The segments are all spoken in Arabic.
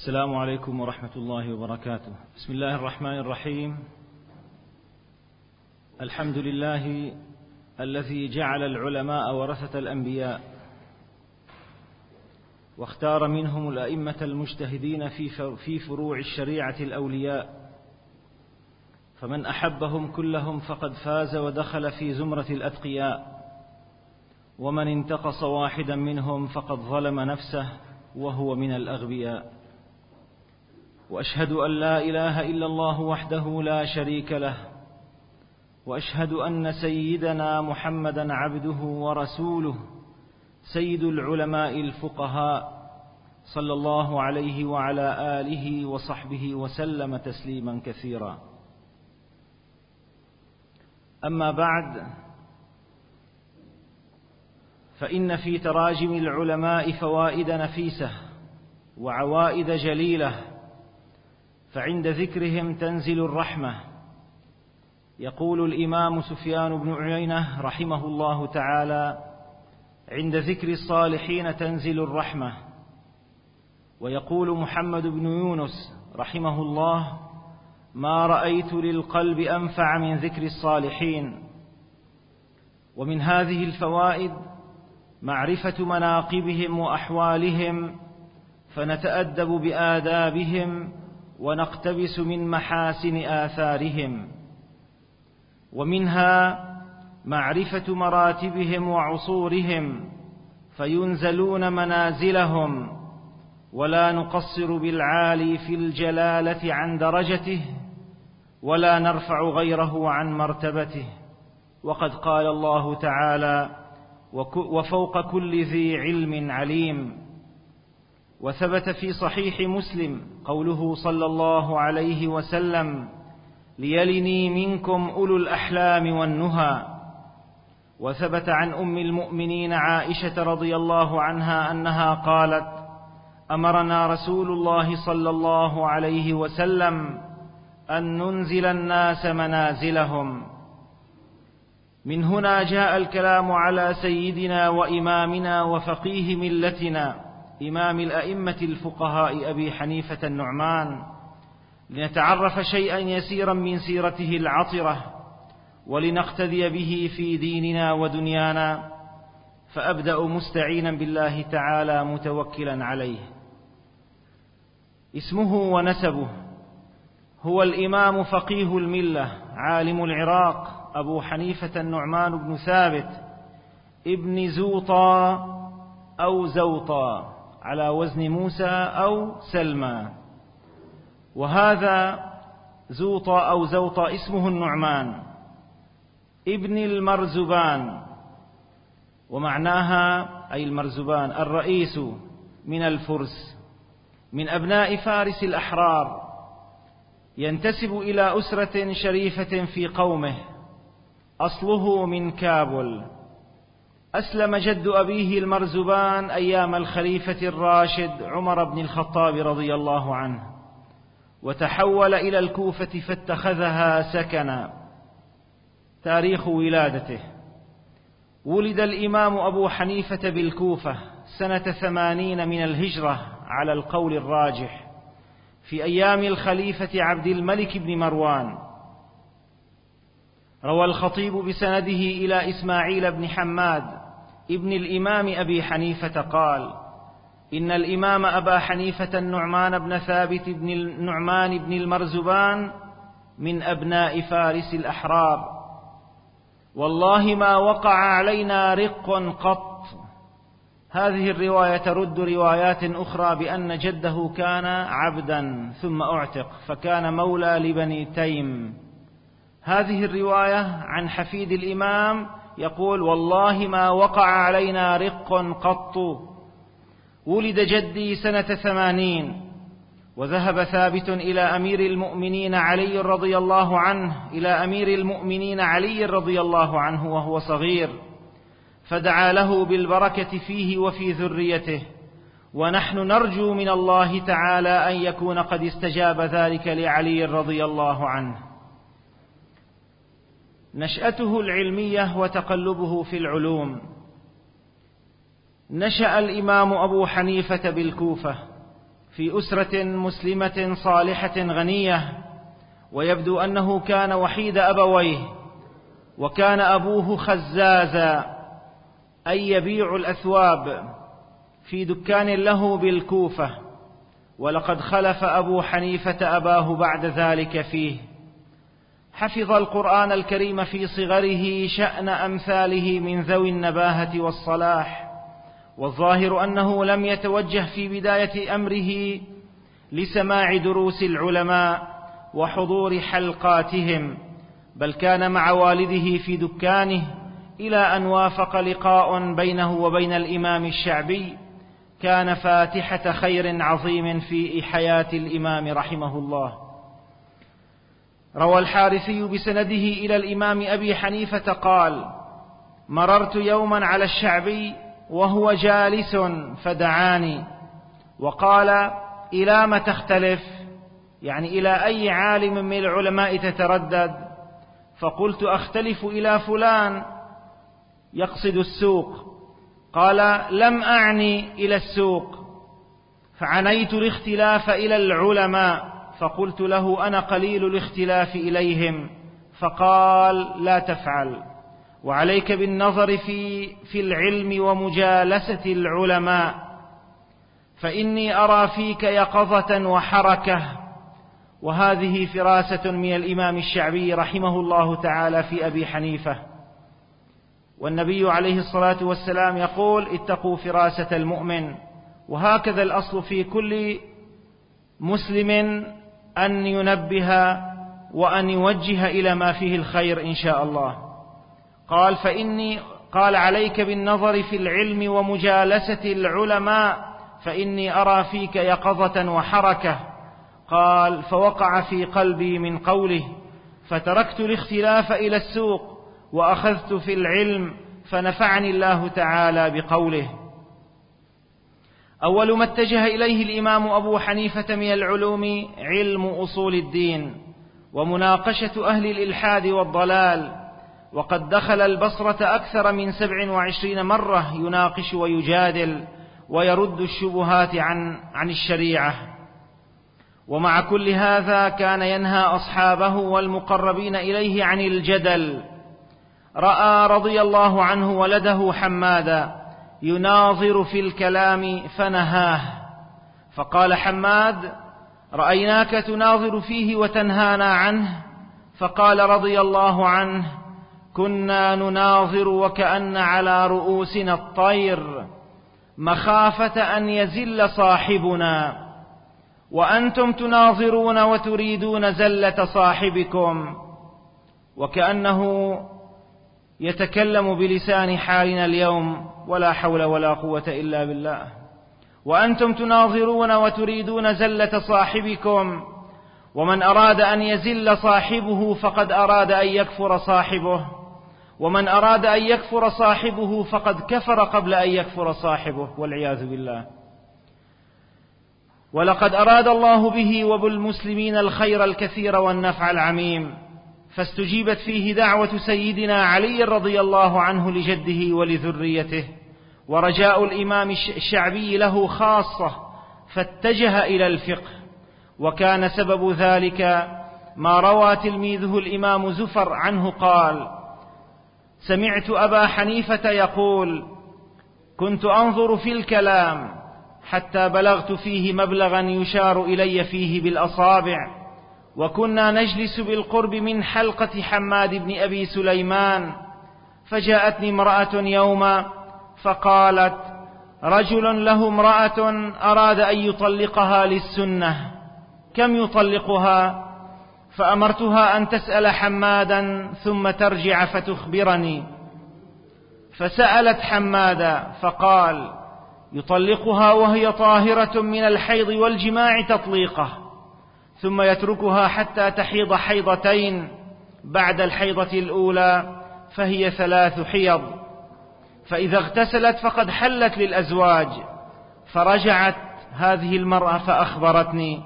السلام عليكم ورحمة الله وبركاته. بسم الله الرحمن الرحيم. الحمد لله الذي جعل العلماء ورثة الأنبياء واختار منهم الأئمة المجتهدين في في فروع الشريعة الأولياء فمن أحبهم كلهم فقد فاز ودخل في زمرة الأتقياء ومن انتقص واحدا منهم فقد ظلم نفسه وهو من الأغبياء وأشهد أن لا إله إلا الله وحده لا شريك له وأشهد أن سيدنا محمدا عبده ورسوله سيد العلماء الفقهاء صلى الله عليه وعلى آله وصحبه وسلم تسليما كثيرا. أما بعد فإن في تراجم العلماء فوائد نفيسة وعوائد جليلة فعند ذكرهم تنزل الرحمة. يقول الإمام سفيان بن عيينة رحمه الله تعالى عند ذكر الصالحين تنزل الرحمة. ويقول محمد بن يونس رحمه الله ما رأيت للقلب أنفع من ذكر الصالحين. ومن هذه الفوائد معرفة مناقبهم وأحوالهم فنتأدب بآدابهم ونقتبس من محاسن آثارهم ومنها معرفة مراتبهم وعصورهم فينزلون منازلهم ولا نقصر بالعالي في الجلالة عن درجته ولا نرفع غيره عن مرتبته. وقد قال الله تعالى وفوق كل ذي علم عليم وثبت في صحيح مسلم قوله صلى الله عليه وسلم ليلني منكم أولو الأحلام والنهى. وثبت عن أم المؤمنين عائشة رضي الله عنها أنها قالت أمرنا رسول الله صلى الله عليه وسلم أن ننزل الناس منازلهم. من هنا جاء الكلام على سيدنا وإمامنا وفقيه ملتنا. إمام الأئمة الفقهاء أبي حنيفة النعمان لنتعرف شيئا يسيرا من سيرته العطرة ولنقتدي به في ديننا ودنيانا فأبدأ مستعينا بالله تعالى متوكلا عليه. اسمه ونسبه هو الإمام فقيه الملة عالم العراق أبو حنيفة النعمان بن ثابت ابن زوطا أو زوطا على وزن موسى أو سلمى. وهذا زوطة أو زوطة اسمه النعمان ابن المرزبان. ومعناها أي المرزبان الرئيس من الفرس من أبناء فارس الأحرار ينتسب إلى أسرة شريفة في قومه أصله من كابل. أسلم جد أبيه المرزبان أيام الخليفة الراشد عمر بن الخطاب رضي الله عنه وتحول إلى الكوفة فاتخذها سكنا. تاريخ ولادته. ولد الإمام أبو حنيفة بالكوفة سنة ثمانين من الهجرة على القول الراجح في أيام الخليفة عبد الملك بن مروان. روى الخطيب بسنده إلى إسماعيل بن حماد ابن الإمام أبي حنيفة قال إن الإمام أبا حنيفة النعمان بن ثابت بن النعمان بن المرزبان من أبناء فارس الأحرار. والله ما وقع علينا رق قط. هذه الرواية ترد روايات أخرى بأن جده كان عبدا ثم أعتق فكان مولى لبني تيم. هذه الرواية عن حفيد الإمام يقول والله ما وقع علينا رق قط. ولد جدي سنة ثمانين وذهب ثابت إلى أمير المؤمنين علي رضي الله عنه إلى أمير المؤمنين علي رضي الله عنه وهو صغير فدعا له بالبركة فيه وفي ذريته. ونحن نرجو من الله تعالى أن يكون قد استجاب ذلك لعلي رضي الله عنه. نشأته العلمية وتقلبه في العلوم. نشأ الإمام أبو حنيفة بالكوفة في أسرة مسلمة صالحة غنية ويبدو أنه كان وحيد أبويه وكان أبوه خزازا أي يبيع الأثواب في دكان له بالكوفة. ولقد خلف أبو حنيفة أباه بعد ذلك فيه. حفظ القرآن الكريم في صغره شأن أمثاله من ذوي النباهة والصلاح والظاهر أنه لم يتوجه في بداية أمره لسماع دروس العلماء وحضور حلقاتهم بل كان مع والده في دكانه إلى أن وافق لقاء بينه وبين الإمام الشعبي كان فاتحة خير عظيم في حياة الإمام رحمه الله. روى الحارثي بسنده إلى الإمام أبي حنيفة قال مررت يوما على الشعبي وهو جالس فدعاني وقال إلى ما تختلف؟ يعني إلى أي عالم من العلماء تتردد؟ فقلت أختلف إلى فلان يقصد السوق. قال لم أعني إلى السوق فعنيت الاختلاف إلى العلماء. فقلت له أنا قليل الاختلاف إليهم. فقال لا تفعل. وعليك بالنظر في في العلم ومجالسة العلماء. فإني أرى فيك يقظة وحركة. وهذه فراسة من الإمام الشعبي رحمه الله تعالى في أبي حنيفة. والنبي عليه الصلاة والسلام يقول اتقوا فراسة المؤمن. وهكذا الأصل في كل مسلم أن ينبه وأن يوجه إلى ما فيه الخير إن شاء الله. قال فإني قال عليك بالنظر في العلم ومجالسة العلماء فإني أرى فيك يقظة وحركة. قال فوقع في قلبي من قوله فتركت الاختلاف إلى السوق وأخذت في العلم فنفعني الله تعالى بقوله. أول ما اتجه إليه الإمام أبو حنيفة من العلوم علم أصول الدين ومناقشة أهل الإلحاد والضلال وقد دخل البصرة أكثر من سبع وعشرين مرة يناقش ويجادل ويرد الشبهات عن عن الشريعة. ومع كل هذا كان ينهى أصحابه والمقربين إليه عن الجدل. رأى رضي الله عنه ولده حمادا. يناظر في الكلام فنهاه. فقال حماد رأيناك تناظر فيه وتنهانا عنه؟ فقال رضي الله عنه كنا نناظر وكأن على رؤوسنا الطير مخافة أن يزل صاحبنا. وأنتم تناظرون وتريدون زلة صاحبكم وكأنه يتكلم بلسان حالنا اليوم ولا حول ولا قوة إلا بالله. وأنتم تناظرون وتريدون زلة صاحبكم. ومن أراد أن يزل صاحبه فقد أراد أن يكفر صاحبه. ومن أراد أن يكفر صاحبه فقد كفر قبل أن يكفر صاحبه والعياذ بالله. ولقد أراد الله به وبالمسلمين الخير الكثير والنفع العميم. فاستجيبت فيه دعوة سيدنا علي رضي الله عنه لجده ولذريته ورجاء الإمام الشعبي له خاصة فاتجه إلى الفقه وكان سبب ذلك ما روى تلميذه الإمام زفر عنه قال سمعت أبا حنيفة يقول كنت أنظر في الكلام حتى بلغت فيه مبلغا يشار إلي فيه بالأصابع وكنا نجلس بالقرب من حلقة حماد بن أبي سليمان فجاءتني امرأة يوما فقالت رجل له امرأة أراد أن يطلقها للسنة كم يطلقها؟ فأمرتها أن تسأل حمادا ثم ترجع فتخبرني. فسألت حمادا فقال يطلقها وهي طاهرة من الحيض والجماع تطليقه. ثم يتركها حتى تحيض حيضتين بعد الحيضة الأولى فهي ثلاث حيض. فإذا اغتسلت فقد حلت للأزواج. فرجعت هذه المرأة فأخبرتني.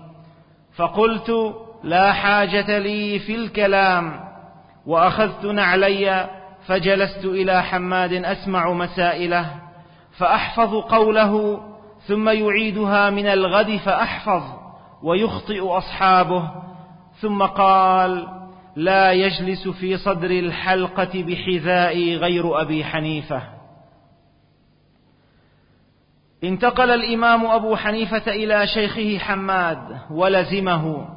فقلت لا حاجة لي في الكلام. وأخذت نعلي فجلست إلى حماد أسمع مسائله فأحفظ قوله ثم يعيدها من الغد فأحفظ. ويخطئ أصحابه ثم قال لا يجلس في صدر الحلقة بحذائي غير أبي حنيفة. انتقل الإمام أبو حنيفة إلى شيخه حماد ولزمه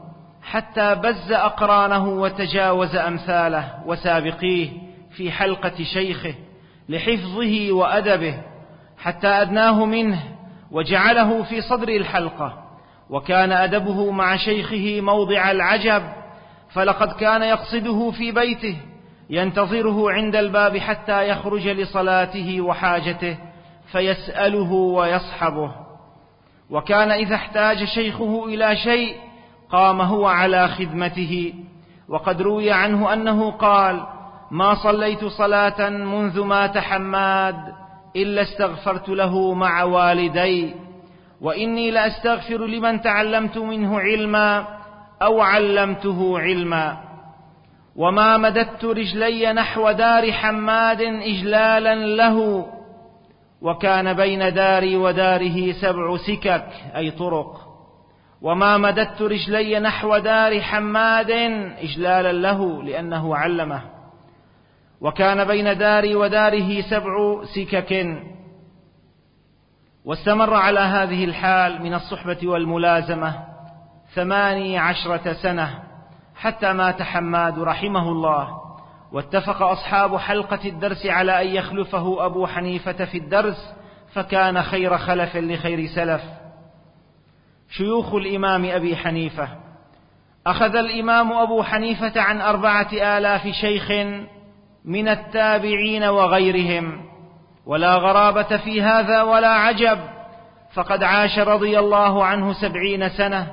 حتى بز أقرانه وتجاوز أمثاله وسابقيه في حلقة شيخه لحفظه وأدبه حتى أدناه منه وجعله في صدر الحلقة. وكان أدبه مع شيخه موضع العجب فلقد كان يقصده في بيته ينتظره عند الباب حتى يخرج لصلاته وحاجته فيسأله ويصحبه. وكان إذا احتاج شيخه إلى شيء قام هو على خدمته وقد روي عنه أنه قال ما صليت صلاة منذ مات حماد إلا استغفرت له مع والدي وإني لأستغفر لمن تعلمت منه علما أو علمته علما. وما مددت رجلي نحو دار حماد إجلالا له. وكان بين داري وداره سبع سكك أي طرق. وما مددت رجلي نحو دار حماد إجلالا له لأنه علمه. وكان بين داري وداره سبع سكك. واستمر على هذه الحال من الصحبة والملازمة ثماني عشرة سنة حتى مات حماد رحمه الله واتفق أصحاب حلقة الدرس على أن يخلفه أبو حنيفة في الدرس فكان خير خلف لخير سلف. شيوخ الإمام أبي حنيفة أخذ الإمام أبو حنيفة عن أربعة آلاف شيخ من التابعين وغيرهم. ولا غرابة في هذا ولا عجب. فقد عاش رضي الله عنه سبعين سنة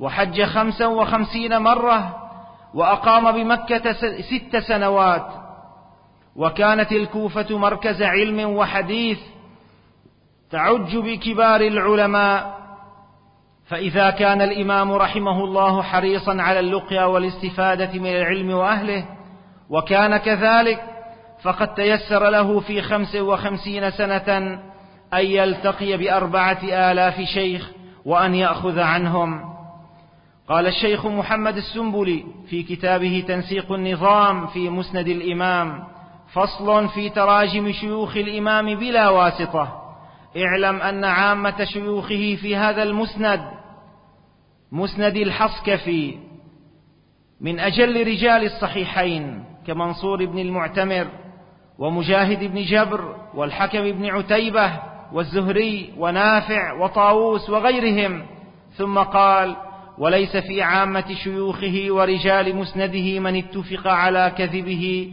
وحج خمسا وخمسين مرة وأقام بمكة ست سنوات. وكانت الكوفة مركز علم وحديث تعج بكبار العلماء. فإذا كان الإمام رحمه الله حريصا على اللقيا والاستفادة من العلم وأهله وكان كذلك فقد تيسر له في خمس وخمسين سنة أن يلتقي بأربعة آلاف شيخ وأن يأخذ عنهم. قال الشيخ محمد السنبلي في كتابه تنسيق النظام في مسند الإمام فصل في تراجم شيوخ الإمام بلا واسطة. اعلم أن عامة شيوخه في هذا المسند مسند الحصكفي من أجل رجال الصحيحين كمنصور بن المعتمر. ومجاهد بن جبر والحكم بن عتيبة والزهري ونافع وطاووس وغيرهم. ثم قال وليس في عامة شيوخه ورجال مسنده من اتفق على كذبه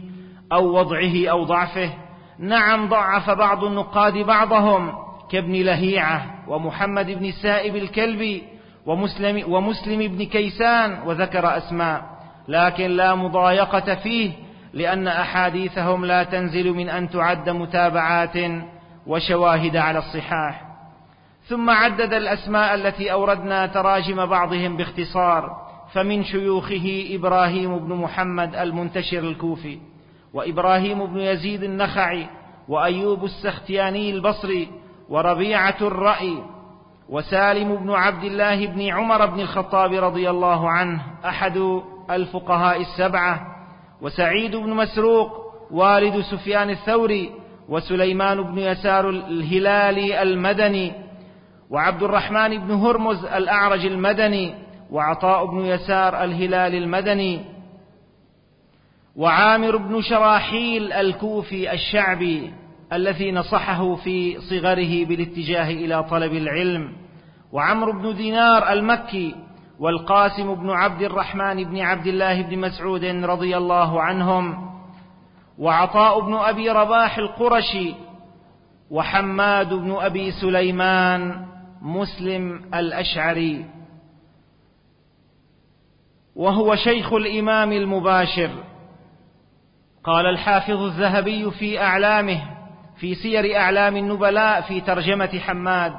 أو وضعه أو ضعفه. نعم ضعف بعض النقاد بعضهم كابن لهيعة ومحمد بن السائب الكلبي ومسلم, ومسلم بن كيسان وذكر أسماء لكن لا مضايقة فيه لأن أحاديثهم لا تنزل من أن تعد متابعات وشواهد على الصحاح. ثم عدد الأسماء التي أوردنا تراجم بعضهم باختصار فمن شيوخه إبراهيم بن محمد المنتشر الكوفي وإبراهيم بن يزيد النخعي وأيوب السختياني البصري وربيعة الرأي وسالم بن عبد الله بن عمر بن الخطاب رضي الله عنه أحد الفقهاء السبعة وسعيد بن مسروق والد سفيان الثوري وسليمان بن يسار الهلالي المدني وعبد الرحمن بن هرمز الأعرج المدني وعطاء بن يسار الهلال المدني وعامر بن شراحيل الكوفي الشعبي الذي نصحه في صغره بالاتجاه إلى طلب العلم وعمرو بن دينار المكي والقاسم بن عبد الرحمن بن عبد الله بن مسعود رضي الله عنهم وعطاء بن أبي رباح القرشي وحماد بن أبي سليمان مسلم الأشعري. وهو شيخ الإمام المباشر. قال الحافظ الذهبي في أعلامه في سير أعلام النبلاء في ترجمة حماد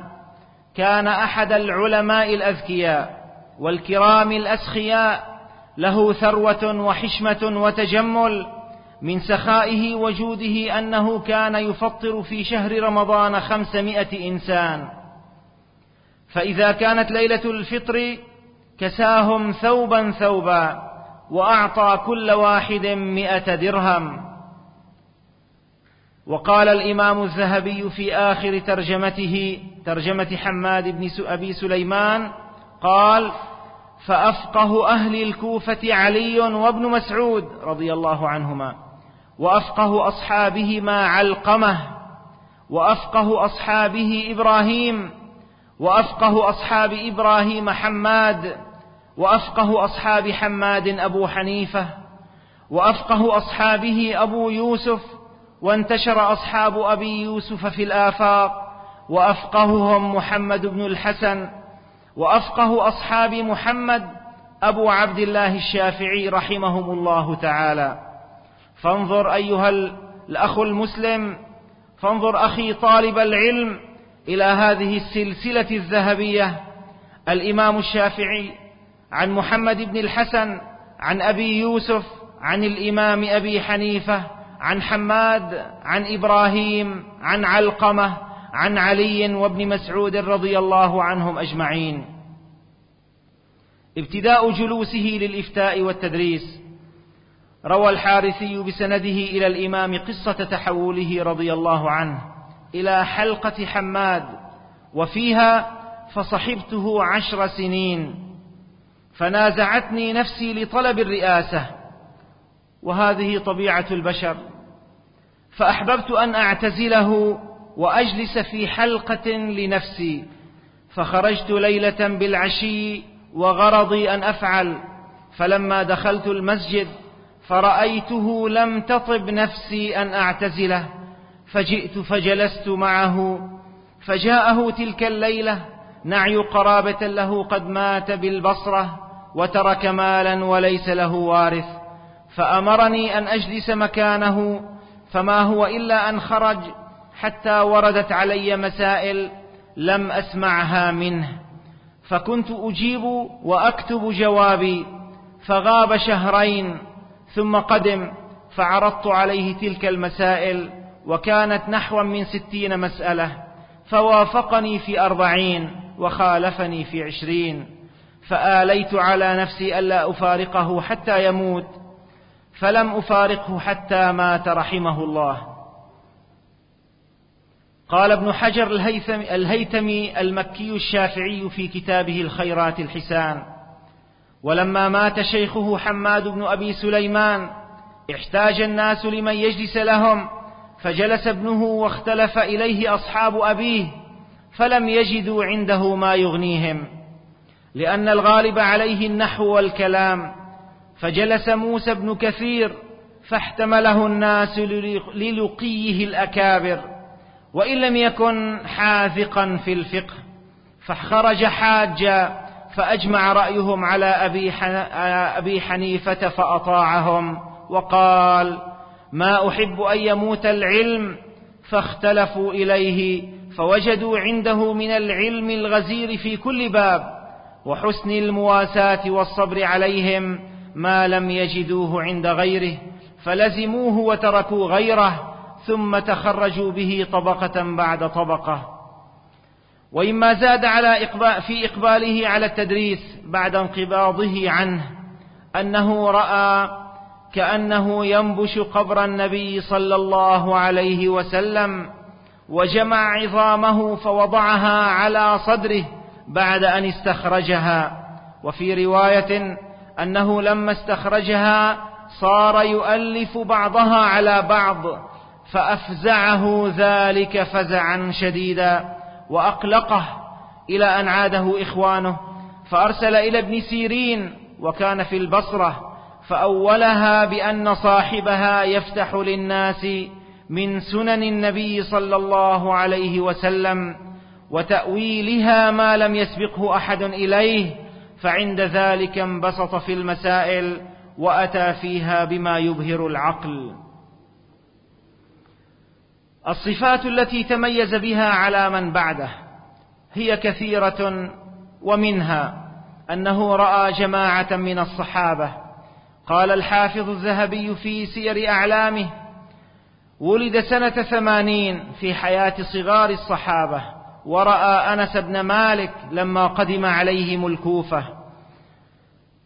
كان أحد العلماء الأذكياء. والكرام الأسخياء له ثروة وحشمة وتجمل من سخائه وجوده أنه كان يفطر في شهر رمضان خمسمائة إنسان. فإذا كانت ليلة الفطر كساهم ثوبا ثوبا وأعطى كل واحد مئة درهم. وقال الإمام الذهبي في آخر ترجمته ترجمة حماد بن أبي سليمان قال فأفقه أهل الكوفة علي وابن مسعود رضي الله عنهما وأفقه أصحابهما علقمة وأفقه أصحابه إبراهيم وأفقه أصحاب إبراهيم حماد وأفقه أصحاب حماد أبو حنيفة وأفقه أصحابه أبو يوسف وانتشر أصحاب أبي يوسف في الآفاق وأفقههم محمد بن الحسن وأفقه أصحاب محمد أبو عبد الله الشافعي رحمهم الله تعالى. فانظر أيها الأخ المسلم فانظر أخي طالب العلم إلى هذه السلسلة الذهبية. الإمام الشافعي عن محمد بن الحسن عن أبي يوسف عن الإمام أبي حنيفة عن حماد عن إبراهيم عن علقمة عن علي وابن مسعود رضي الله عنهم أجمعين. ابتداء جلوسه للإفتاء والتدريس. روى الحارثي بسنده إلى الإمام قصة تحوله رضي الله عنه إلى حلقة حماد وفيها فصحبته عشر سنين. فنازعتني نفسي لطلب الرئاسة وهذه طبيعة البشر. فأحببت أن أعتزله وأجلس في حلقة لنفسي فخرجت ليلة بالعشي وغرضي أن أفعل فلما دخلت المسجد فرأيته لم تطب نفسي أن أعتزله فجئت فجلست معه فجاءه تلك الليلة نعي قرابة له قد مات بالبصرة وترك مالا وليس له وارث فأمرني أن أجلس مكانه فما هو إلا أن خرج حتى وردت علي مسائل لم أسمعها منه. فكنت أجيب وأكتب جوابي فغاب شهرين ثم قدم فعرضت عليه تلك المسائل وكانت نحو من ستين مسألة فوافقني في أربعين وخالفني في عشرين فآليت على نفسي ألا أفارقه حتى يموت فلم أفارقه حتى مات رحمه الله. قال ابن حجر الهيثمي المكي الشافعي في كتابه الخيرات الحسان ولما مات شيخه حماد بن أبي سليمان احتاج الناس لمن يجلس لهم فجلس ابنه واختلف إليه أصحاب أبيه فلم يجدوا عنده ما يغنيهم لأن الغالب عليه النحو والكلام فجلس موسى بن كثير فاحتمله الناس للقيه الأكابر. وإن لم يكن حاذقا في الفقه فخرج حاجا فأجمع رأيهم على أبي حنيفة فأطاعهم وقال ما أحب أن يموت العلم فاختلفوا إليه فوجدوا عنده من العلم الغزير في كل باب وحسن المواساة والصبر عليهم ما لم يجدوه عند غيره فلزموه وتركوا غيره ثم تخرجوا به طبقة بعد طبقة. وإما زاد على إقبال في إقباله على التدريس بعد انقباضه عنه أنه رأى كأنه ينبش قبر النبي صلى الله عليه وسلم وجمع عظامه فوضعها على صدره بعد أن استخرجها. وفي رواية أنه لما استخرجها صار يؤلف بعضها على بعض فأفزعه ذلك فزعا شديدا وأقلقه إلى أن عاده إخوانه فأرسل إلى ابن سيرين وكان في البصرة فأولها بأن صاحبها يفتح للناس من سنن النبي صلى الله عليه وسلم وتأويلها ما لم يسبقه أحد إليه فعند ذلك انبسط في المسائل وأتى فيها بما يبهر العقل. الصفات التي تميز بها على من بعده هي كثيرة ومنها أنه رأى جماعة من الصحابة. قال الحافظ الذهبي في سير أعلامه ولد سنة ثمانين في حياة صغار الصحابة ورأى أنس بن مالك لما قدم عليهم الكوفة.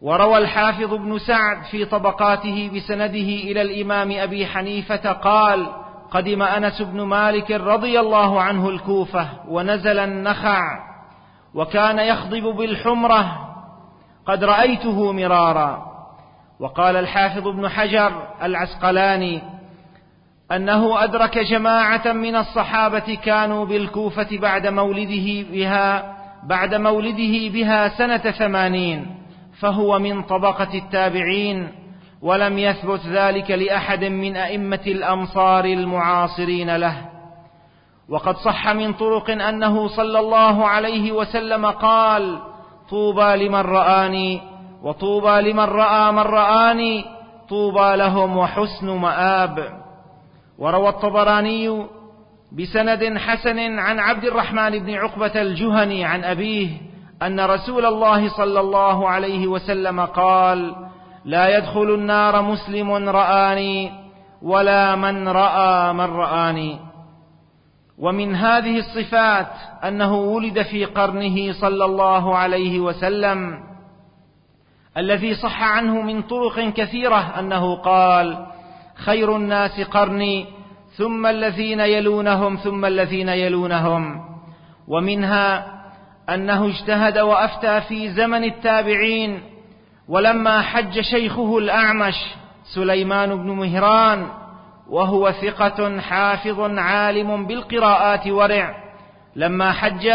وروى الحافظ بن سعد في طبقاته بسنده إلى الإمام أبي حنيفة قال قدم أنس بن مالك رضي الله عنه الكوفة ونزل النخع وكان يخضب بالحمرة. قد رأيته مرارا. وقال الحافظ ابن حجر العسقلاني أنه أدرك جماعة من الصحابة كانوا بالكوفة بعد مولده بها بعد مولده بها سنة ثمانين فهو من طبقة التابعين. ولم يثبت ذلك لأحد من أئمة الأمصار المعاصرين له. وقد صح من طرق أنه صلى الله عليه وسلم قال طوبى لمن رآني وطوبى لمن رأى من رآني طوبى لهم وحسن مآب. وروى الطبراني بسند حسن عن عبد الرحمن بن عقبة الجهني عن أبيه أن رسول الله صلى الله عليه وسلم قال لا يدخل النار مسلم رآني ولا من رأى من رآني. ومن هذه الصفات أنه ولد في قرنه صلى الله عليه وسلم الذي صح عنه من طرق كثيرة أنه قال خير الناس قرني ثم الذين يلونهم ثم الذين يلونهم. ومنها أنه اجتهد وأفتى في زمن التابعين ولما حج شيخه الأعمش سليمان بن مهران وهو ثقة حافظ عالم بالقراءات ورع لما حج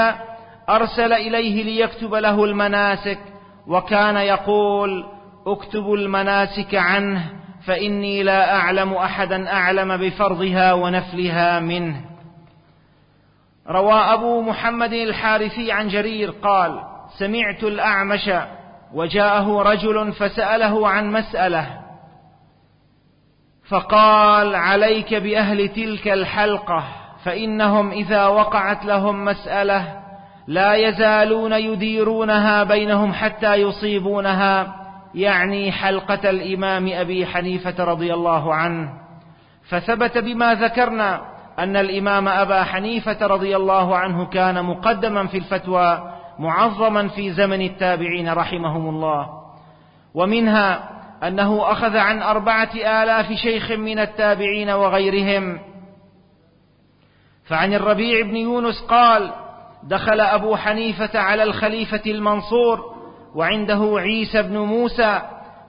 أرسل إليه ليكتب له المناسك وكان يقول اكتبوا المناسك عنه فإني لا أعلم أحدا أعلم بفرضها ونفلها منه. روى أبو محمد الحارثي عن جرير قال سمعت الأعمش وجاءه رجل فسأله عن مسألة فقال عليك بأهل تلك الحلقة فإنهم إذا وقعت لهم مسألة لا يزالون يديرونها بينهم حتى يصيبونها يعني حلقة الإمام أبي حنيفة رضي الله عنه. فثبت بما ذكرنا أن الإمام أبا حنيفة رضي الله عنه كان مقدما في الفتوى معظما في زمن التابعين رحمهم الله. ومنها أنه أخذ عن أربعة آلاف شيخ من التابعين وغيرهم. فعن الربيع بن يونس قال دخل أبو حنيفة على الخليفة المنصور وعنده عيسى بن موسى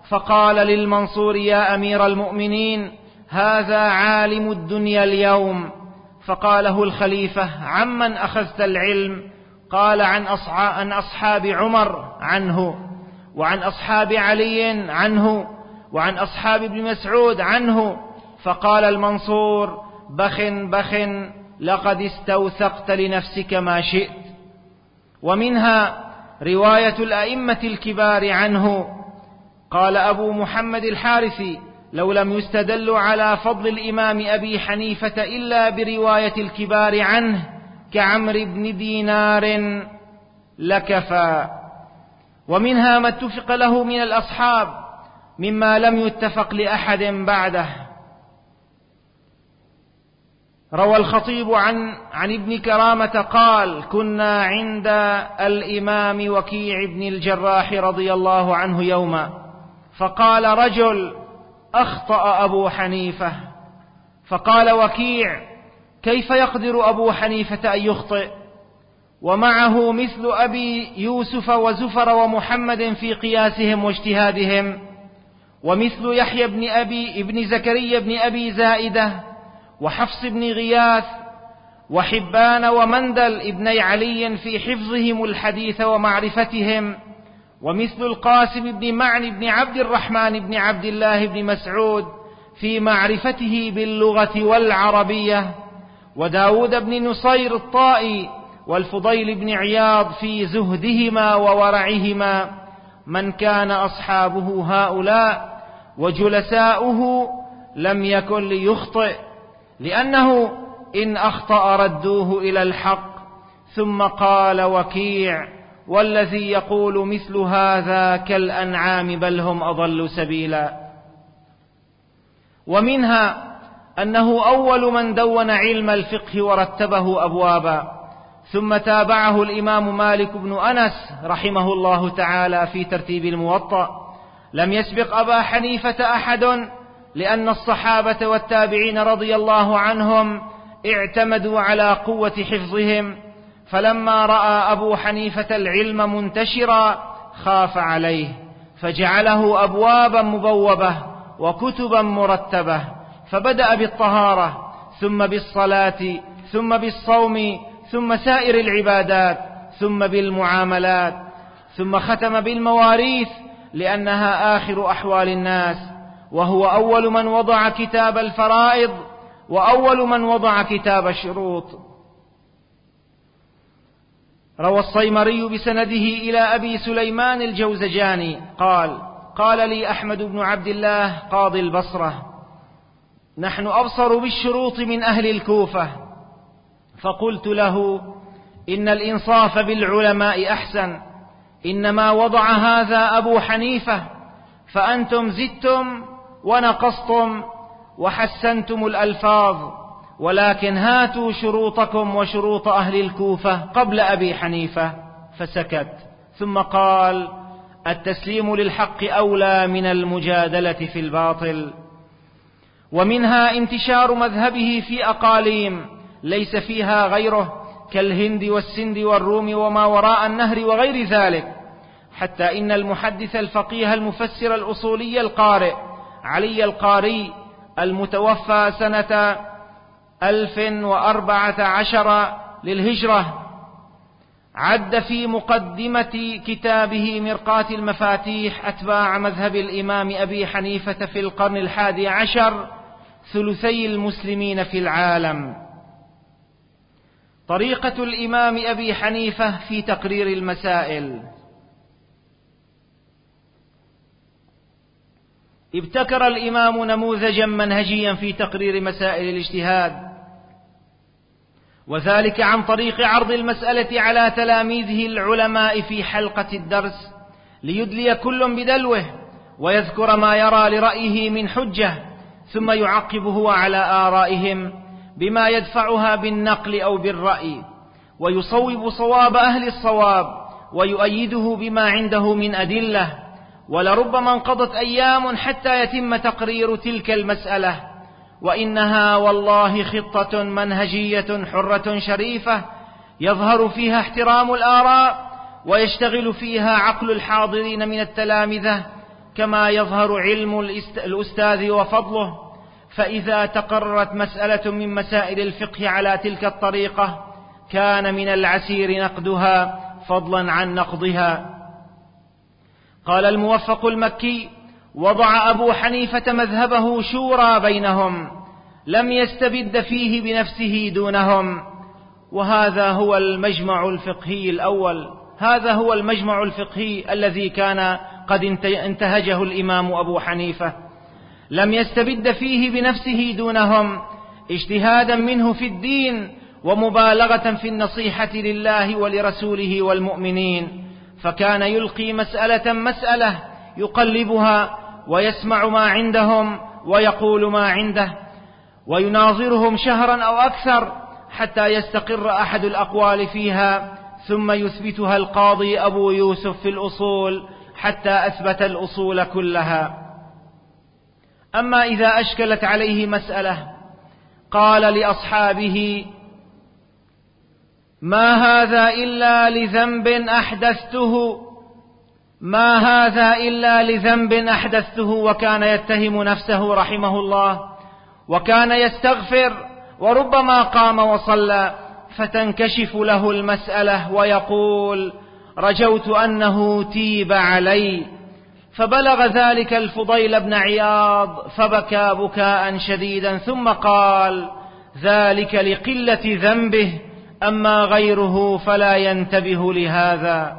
فقال للمنصور يا أمير المؤمنين هذا عالم الدنيا اليوم. فقاله الخليفة عمن أخذت العلم قال عن, عن أصحاب عمر عنه وعن أصحاب علي عنه وعن أصحاب ابن مسعود عنه فقال المنصور بخ بخ لقد استوثقت لنفسك ما شئت. ومنها رواية الأئمة الكبار عنه. قال أبو محمد الحارثي لو لم يستدل على فضل الإمام أبي حنيفة إلا برواية الكبار عنه كعمر بن دينار لكفى. ومنها ما اتفق له من الأصحاب مما لم يتفق لأحد بعده. روى الخطيب عن عن ابن كرامة قال: كنا عند الإمام وكيع بن الجراح رضي الله عنه يوما، فقال رجل: أخطأ أبو حنيفة، فقال وكيع: كيف يقدر أبو حنيفة أن يخطئ؟ ومعه مثل أبي يوسف وزفر ومحمد في قياسهم واجتهادهم، ومثل يحيى بن أبي ابن زكريا بن أبي زائدة وحفص بن غياث وحبان ومندل ابني علي في حفظهم الحديث ومعرفتهم ومثل القاسم بن معن بن عبد الرحمن بن عبد الله بن مسعود في معرفته باللغة والعربية وداود بن نصير الطائي والفضيل بن عياض في زهدهما وورعهما من كان أصحابه هؤلاء وجلساؤه لم يكن ليخطئ لأنه إن أخطأ ردوه إلى الحق ثم قال وكيع والذي يقول مثل هذا كالأنعام بل هم أضل سبيلا. ومنها أنه أول من دون علم الفقه ورتبه أبوابا ثم تابعه الإمام مالك بن أنس رحمه الله تعالى في ترتيب الموطأ. لم يسبق أبا حنيفة أحد لأن الصحابة والتابعين رضي الله عنهم اعتمدوا على قوة حفظهم فلما رأى أبو حنيفة العلم منتشرا خاف عليه فجعله أبوابا مبوبة وكتبا مرتبة. فبدأ بالطهارة ثم بالصلاة ثم بالصوم ثم سائر العبادات ثم بالمعاملات ثم ختم بالمواريث لأنها آخر أحوال الناس. وهو أول من وضع كتاب الفرائض وأول من وضع كتاب الشروط. روى الصيمري بسنده إلى أبي سليمان الجوزجاني قال قال لي أحمد بن عبد الله قاضي البصرة. نحن أبصر بالشروط من أهل الكوفة. فقلت له إن الإنصاف بالعلماء أحسن. إنما وضع هذا أبو حنيفة فأنتم زدتم ونقصتم وحسنتم الألفاظ. ولكن هاتوا شروطكم وشروط أهل الكوفة قبل أبي حنيفة. فسكت. ثم قال التسليم للحق أولى من المجادلة في الباطل. ومنها انتشار مذهبه في أقاليم ليس فيها غيره كالهند والسند والروم وما وراء النهر وغير ذلك. حتى إن المحدث الفقيه المفسر الأصولي القارئ علي القاري المتوفى سنة ألف وأربعة عشر للهجرة عد في مقدمة كتابه مرقاة المفاتيح أتباع مذهب الإمام أبي حنيفة في القرن الحادي عشر ثلثي المسلمين في العالم. طريقة الإمام أبي حنيفة في تقرير المسائل. ابتكر الإمام نموذجا منهجيا في تقرير مسائل الاجتهاد. وذلك عن طريق عرض المسألة على تلاميذه العلماء في حلقة الدرس ليدلي كل بدلوه ويذكر ما يرى لرأيه من حجة. ثم يعقب هو على آرائهم بما يدفعها بالنقل أو بالرأي ويصوب صواب أهل الصواب ويؤيده بما عنده من أدلة ولربما انقضت أيام حتى يتم تقرير تلك المسألة وإنها والله خطة منهجية حرة شريفة يظهر فيها احترام الآراء ويشتغل فيها عقل الحاضرين من التلامذة كما يظهر علم الأستاذ وفضله. فإذا تقررت مسألة من مسائل الفقه على تلك الطريقة كان من العسير نقدها فضلا عن نقضها. قال الموفق المكي وضع أبو حنيفة مذهبه شورى بينهم لم يستبد فيه بنفسه دونهم. وهذا هو المجمع الفقهي الأول. هذا هو المجمع الفقهي الذي كان قد انتهجه الإمام أبو حنيفة. لم يستبد فيه بنفسه دونهم اجتهادا منه في الدين ومبالغة في النصيحة لله ولرسوله والمؤمنين. فكان يلقي مسألة مسألة يقلبها ويسمع ما عندهم ويقول ما عنده ويناظرهم شهرا أو أكثر حتى يستقر أحد الأقوال فيها ثم يثبتها القاضي أبو يوسف في الأصول حتى أثبت الأصول كلها. أما إذا أشكلت عليه مسألة قال لأصحابه ما هذا إلا لذنب أحدثته؟ ما هذا إلا لذنب أحدثته؟ وكان يتهم نفسه رحمه الله وكان يستغفر وربما قام وصلى فتنكشف له المسألة ويقول رجوت أنه تيب علي. فبلغ ذلك الفضيل بن عياض فبكى بكاء شديدا ثم قال ذلك لقلة ذنبه أما غيره فلا ينتبه لهذا.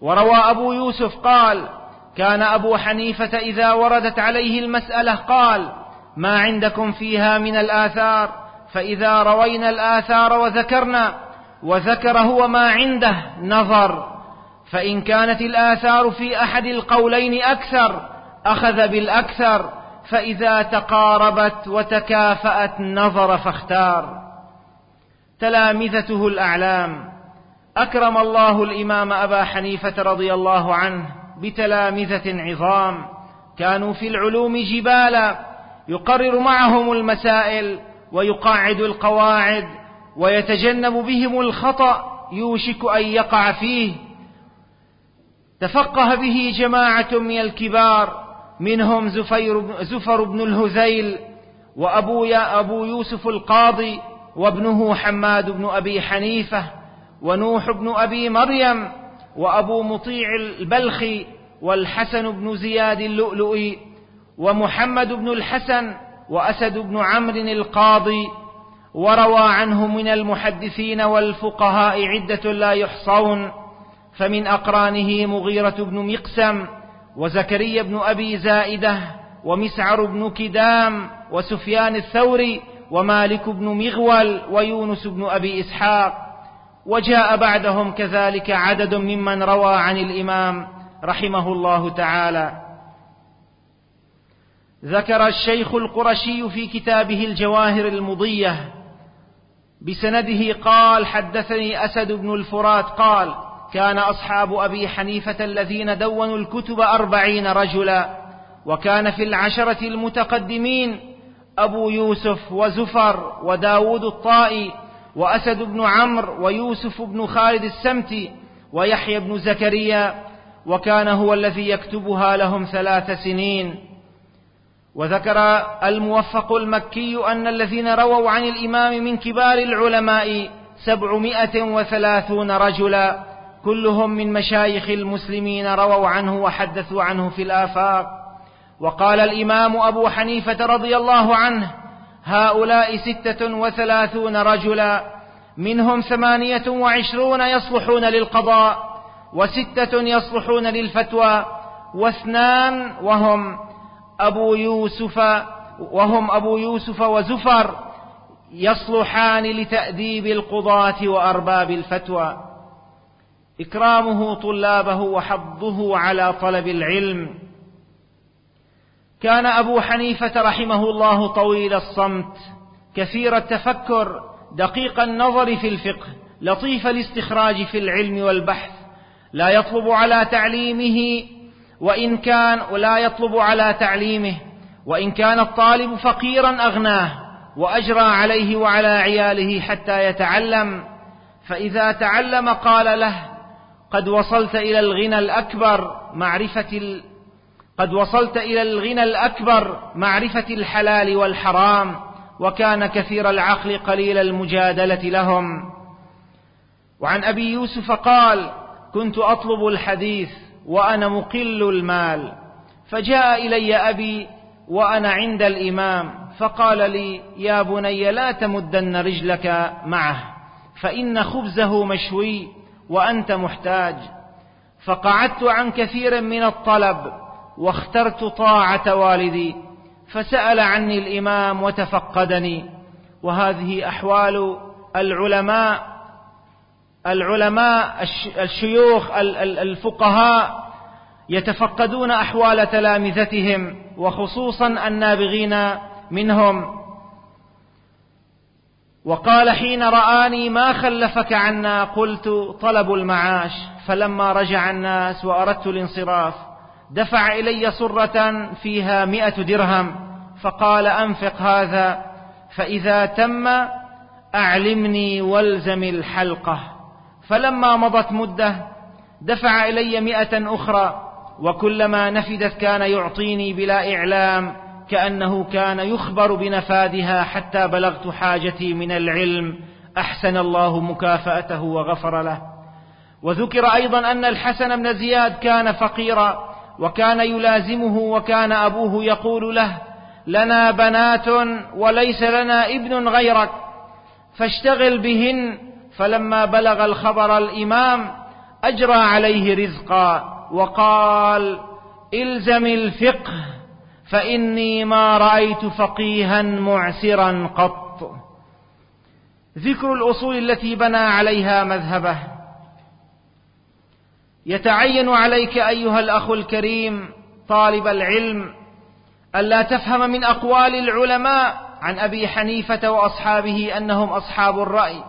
وروى أبو يوسف قال كان أبو حنيفة إذا وردت عليه المسألة قال ما عندكم فيها من الآثار فإذا روينا الآثار وذكرنا وذكر هو ما عنده نظر. فإن كانت الآثار في أحد القولين أكثر أخذ بالأكثر فإذا تقاربت وتكافأت نظر فاختار. تلامذته الأعلام أكرم الله الإمام أبا حنيفة رضي الله عنه بتلامذة عظام. كانوا في العلوم جبالا يقرر معهم المسائل ويقاعد القواعد ويتجنب بهم الخطأ يوشك أن يقع فيه. تفقه به جماعة من الكبار منهم زفير زفر بن الهذيل وأبو, يا أبو يوسف القاضي وابنه حماد بن أبي حنيفة ونوح بن أبي مريم وأبو مطيع البلخي والحسن بن زياد اللؤلؤي ومحمد بن الحسن وأسد بن عمرو القاضي وروى عنه من المحدثين والفقهاء عدة لا يحصون فمن أقرانه مغيرة بن مقسم وزكريا بن أبي زائدة ومسعر بن كدام وسفيان الثوري ومالك بن مغول ويونس بن أبي إسحاق. وجاء بعدهم كذلك عدد ممن روى عن الإمام رحمه الله تعالى. ذكر الشيخ القرشي في كتابه الجواهر المضية بسنده قال حدثني أسد بن الفرات قال كان أصحاب أبي حنيفة الذين دونوا الكتب أربعين رجلا وكان في العشرة المتقدمين أبو يوسف وزفر وداود الطائي وأسد بن عمرو ويوسف بن خالد السمتي ويحيى بن زكريا وكان هو الذي يكتبها لهم ثلاث سنين. وذكر الموفق المكي أن الذين رووا عن الإمام من كبار العلماء سبعمائة وثلاثون رجلا كلهم من مشايخ المسلمين رووا عنه وحدثوا عنه في الآفاق. وقال الإمام أبو حنيفة رضي الله عنه هؤلاء ستة وثلاثون رجلا منهم ثمانية وعشرون يصلحون للقضاء وستة يصلحون للفتوى واثنان وهم أبو يوسف وهم أبو يوسف وزفر يصلحان لتأديب القضاة وأرباب الفتوى. إكرامه طلابه وحضه على طلب العلم. كان أبو حنيفة رحمه الله طويل الصمت كثير التفكر دقيق النظر في الفقه لطيف الاستخراج في العلم والبحث. لا يطلب على تعليمه وإن كان ولا يطلب على تعليمه. وإن كان الطالب فقيرا أغناه وأجرى عليه وعلى عياله حتى يتعلم. فإذا تعلم قال له قد وصلت إلى الغنى الأكبر معرفة ال... قد وصلت إلى الغنى الأكبر معرفة الحلال والحرام وكان كثير العقل قليل المجادلة لهم. وعن أبي يوسف قال كنت أطلب الحديث وأنا مقل المال فجاء إلي أبي وأنا عند الإمام فقال لي يا بني لا تمدن رجلك معه فإن خبزه مشوي وأنت محتاج. فقعدت عن كثير من الطلب واخترت طاعة والدي فسأل عني الإمام وتفقدني. وهذه أحوال العلماء العلماء الشيوخ الفقهاء يتفقدون أحوال تلامذتهم وخصوصا النابغين منهم. وقال حين رآني ما خلفك عنا قلت طلب المعاش فلما رجع الناس وأردت الانصراف دفع إلي صرة فيها مئة درهم فقال أنفق هذا فإذا تم أعلمني والزم الحلقة. فلما مضت مدة دفع إلي مئة أخرى وكلما نفدت كان يعطيني بلا إعلام كأنه كان يخبر بنفادها حتى بلغت حاجتي من العلم. أحسن الله مكافأته وغفر له. وذكر أيضا أن الحسن بن زياد كان فقيرا وكان يلازمه وكان أبوه يقول له لنا بنات وليس لنا ابن غيرك فاشتغل بهن. فلما بلغ الخبر الإمام أجرى عليه رزقا وقال إلزم الفقه. فإني ما رأيت فقيها معسرا قط. ذكر الأصول التي بنى عليها مذهبه. يتعين عليك أيها الأخ الكريم طالب العلم ألا تفهم من أقوال العلماء عن أبي حنيفة وأصحابه أنهم أصحاب الرأي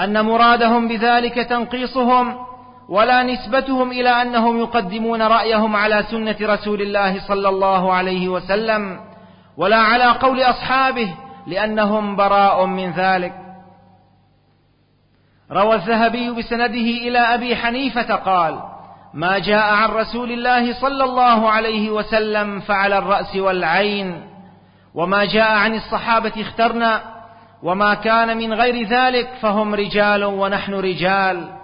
أن مرادهم بذلك تنقيصهم ولا نسبتهم إلى أنهم يقدمون رأيهم على سنة رسول الله صلى الله عليه وسلم ولا على قول أصحابه لأنهم براء من ذلك. روى الذهبي بسنده إلى أبي حنيفة قال ما جاء عن رسول الله صلى الله عليه وسلم فعلى الرأس والعين وما جاء عن الصحابة اخترنا وما كان من غير ذلك فهم رجال ونحن رجال.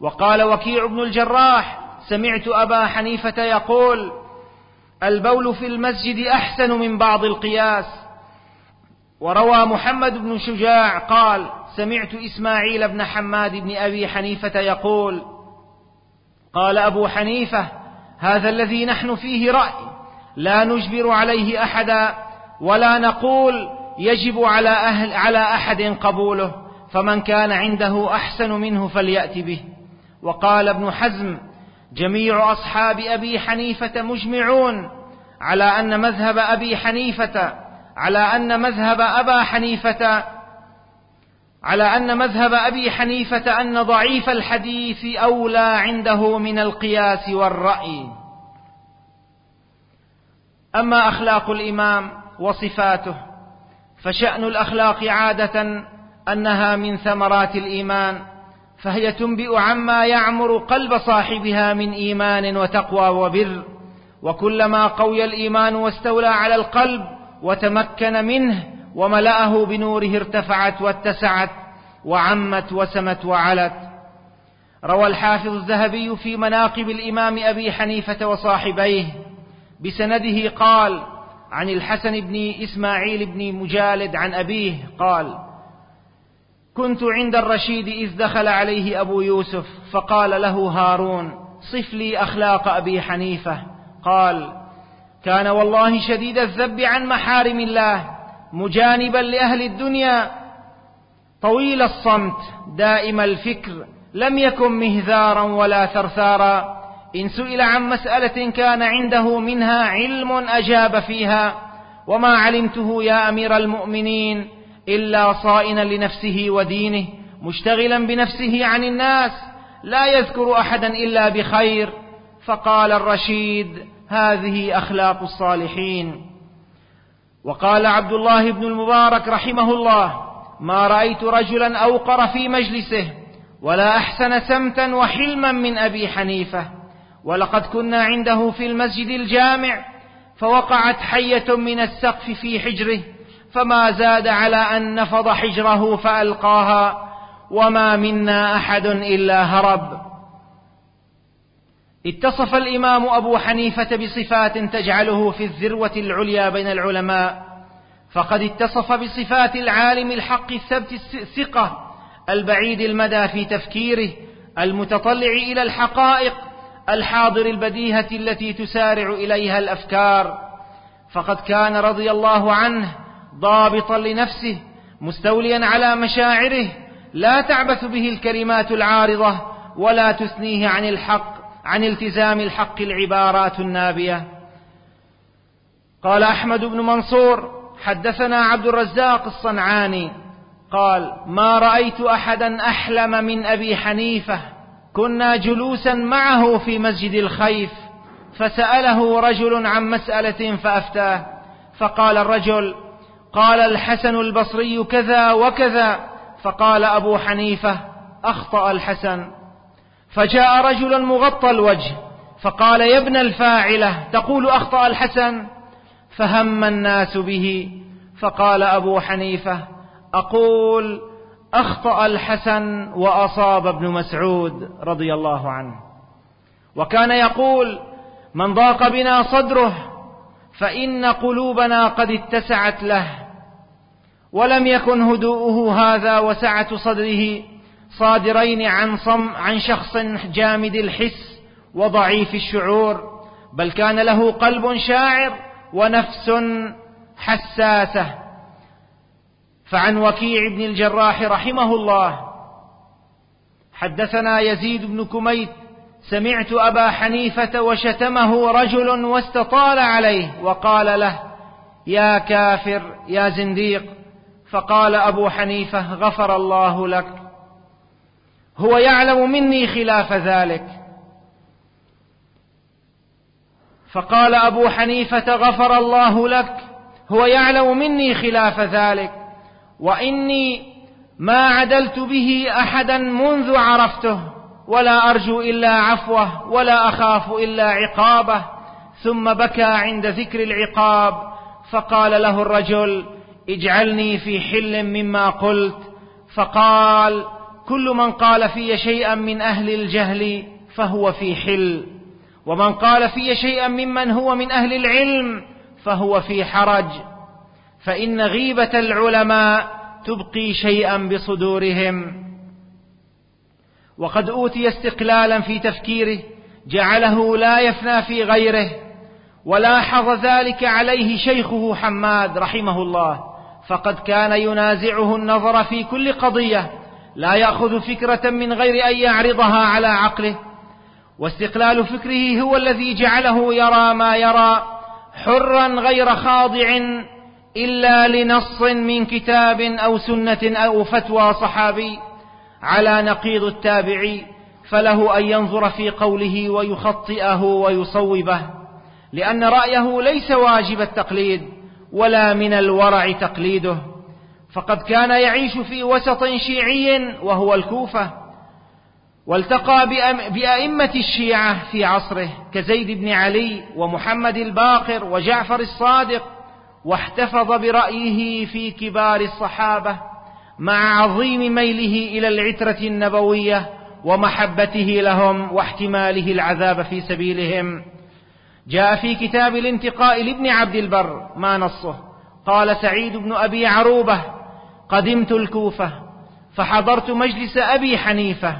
وقال وكيع بن الجراح سمعت أبا حنيفة يقول البول في المسجد أحسن من بعض القياس. وروى محمد بن شجاع قال سمعت إسماعيل بن حماد بن أبي حنيفة يقول قال أبو حنيفة هذا الذي نحن فيه رأي لا نجبر عليه أحدا ولا نقول يجب على أهل على أحد قبوله فمن كان عنده أحسن منه فليأت به. وقال ابن حزم جميع أصحاب أبي حنيفة مجمعون على أن مذهب أبي حنيفة على أن مذهب أبا حنيفة على أن مذهب أبي حنيفة أن ضعيف الحديث أولى عنده من القياس والرأي. أما أخلاق الإمام وصفاته فشأن الأخلاق عادة أنها من ثمرات الإيمان فهي تنبئ عما يعمر قلب صاحبها من إيمان وتقوى وبر وكلما قوي الإيمان واستولى على القلب وتمكن منه وملأه بنوره ارتفعت واتسعت وعمت وسمت وعلت. روى الحافظ الذهبي في مناقب الإمام أبي حنيفة وصاحبيه بسنده قال عن الحسن بن إسماعيل بن مجالد عن أبيه قال كنت عند الرشيد إذ دخل عليه أبو يوسف فقال له هارون صف لي أخلاق أبي حنيفة. قال كان والله شديد الذب عن محارم الله مجانبا لأهل الدنيا. طويل الصمت دائم الفكر لم يكن مهذارا ولا ثرثارا. إن سئل عن مسألة كان عنده منها علم أجاب فيها. وما علمته يا أمير المؤمنين إلا صائنا لنفسه ودينه مشتغلا بنفسه عن الناس لا يذكر أحدا إلا بخير. فقال الرشيد هذه أخلاق الصالحين. وقال عبد الله بن المبارك رحمه الله ما رأيت رجلا أوقر في مجلسه ولا أحسن سمتا وحلما من أبي حنيفة. ولقد كنا عنده في المسجد الجامع فوقعت حية من السقف في حجره فما زاد على أن نفض حجره فألقاها وما منا أحد إلا هرب. اتصف الإمام أبو حنيفة بصفات تجعله في الذروة العليا بين العلماء فقد اتصف بصفات العالم الحق الثبت الثقة البعيد المدى في تفكيره المتطلع إلى الحقائق الحاضر البديهة التي تسارع إليها الأفكار. فقد كان رضي الله عنه ضابطا لنفسه مستوليا على مشاعره لا تعبث به الكلمات العارضة ولا تثنيه عن الحق عن التزام الحق العبارات النابية. قال أحمد بن منصور حدثنا عبد الرزاق الصنعاني قال ما رأيت أحدا أحلم من أبي حنيفة كنا جلوسا معه في مسجد الخيف فسأله رجل عن مسألة فأفتاه فقال الرجل قال الحسن البصري كذا وكذا. فقال أبو حنيفة أخطأ الحسن. فجاء رجل مغطى الوجه. فقال يا ابن الفاعلة تقول أخطأ الحسن؟ فهم الناس به. فقال أبو حنيفة أقول أخطأ الحسن وأصاب ابن مسعود رضي الله عنه. وكان يقول من ضاق بنا صدره فإن قلوبنا قد اتسعت له. ولم يكن هدوءه هذا وسعة صدره صادرين عن صم عن شخص جامد الحس وضعيف الشعور بل كان له قلب شاعر ونفس حساسة. فعن وكيع بن الجراح رحمه الله حدثنا يزيد بن كميت سمعت أبا حنيفة وشتمه رجل واستطال عليه وقال له يا كافر يا زنديق فقال أبو حنيفة غفر الله لك. هو يعلم مني خلاف ذلك. فقال أبو حنيفة غفر الله لك. هو يعلم مني خلاف ذلك. وإني ما عدلت به أحدا منذ عرفته. ولا أرجو إلا عفوه ولا أخاف إلا عقابه. ثم بكى عند ذكر العقاب. فقال له الرجل اجعلني في حل مما قلت. فقال كل من قال في شيئا من أهل الجهل فهو في حل. ومن قال في شيئا ممن هو من أهل العلم فهو في حرج. فإن غيبة العلماء تبقي شيئا بصدورهم. وقد أوتي استقلالا في تفكيره جعله لا يفنى في غيره. ولاحظ ذلك عليه شيخه حماد رحمه الله. فقد كان ينازعه النظر في كل قضية لا يأخذ فكرة من غير أن يعرضها على عقله. واستقلال فكره هو الذي جعله يرى ما يرى حرا غير خاضع إلا لنص من كتاب أو سنة أو فتوى صحابي على نقيض التابعي فله أن ينظر في قوله ويخطئه ويصوبه لأن رأيه ليس واجب التقليد. ولا من الورع تقليده. فقد كان يعيش في وسط شيعي وهو الكوفة والتقى بأئمة الشيعة في عصره كزيد بن علي ومحمد الباقر وجعفر الصادق واحتفظ برأيه في كبار الصحابة مع عظيم ميله إلى العترة النبوية ومحبته لهم واحتماله العذاب في سبيلهم. جاء في كتاب الانتقاء لابن عبد البر ما نصه. قال سعيد بن أبي عروبة قدمت الكوفة فحضرت مجلس أبي حنيفة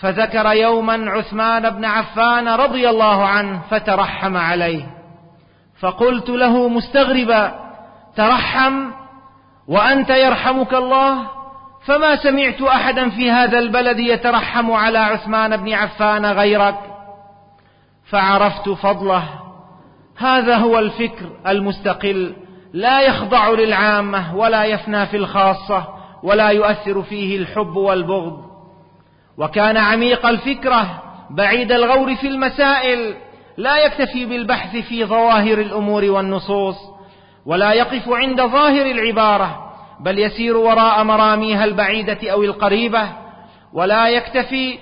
فذكر يوما عثمان بن عفان رضي الله عنه فترحم عليه. فقلت له مستغربا ترحم وأنت يرحمك الله؟ فما سمعت أحدا في هذا البلد يترحم على عثمان بن عفان غيرك؟ فعرفت فضله. هذا هو الفكر المستقل. لا يخضع للعامة ولا يفنى في الخاصة ولا يؤثر فيه الحب والبغض. وكان عميق الفكرة بعيد الغور في المسائل. لا يكتفي بالبحث في ظواهر الأمور والنصوص. ولا يقف عند ظاهر العبارة بل يسير وراء مراميها البعيدة أو القريبة. ولا يكتفي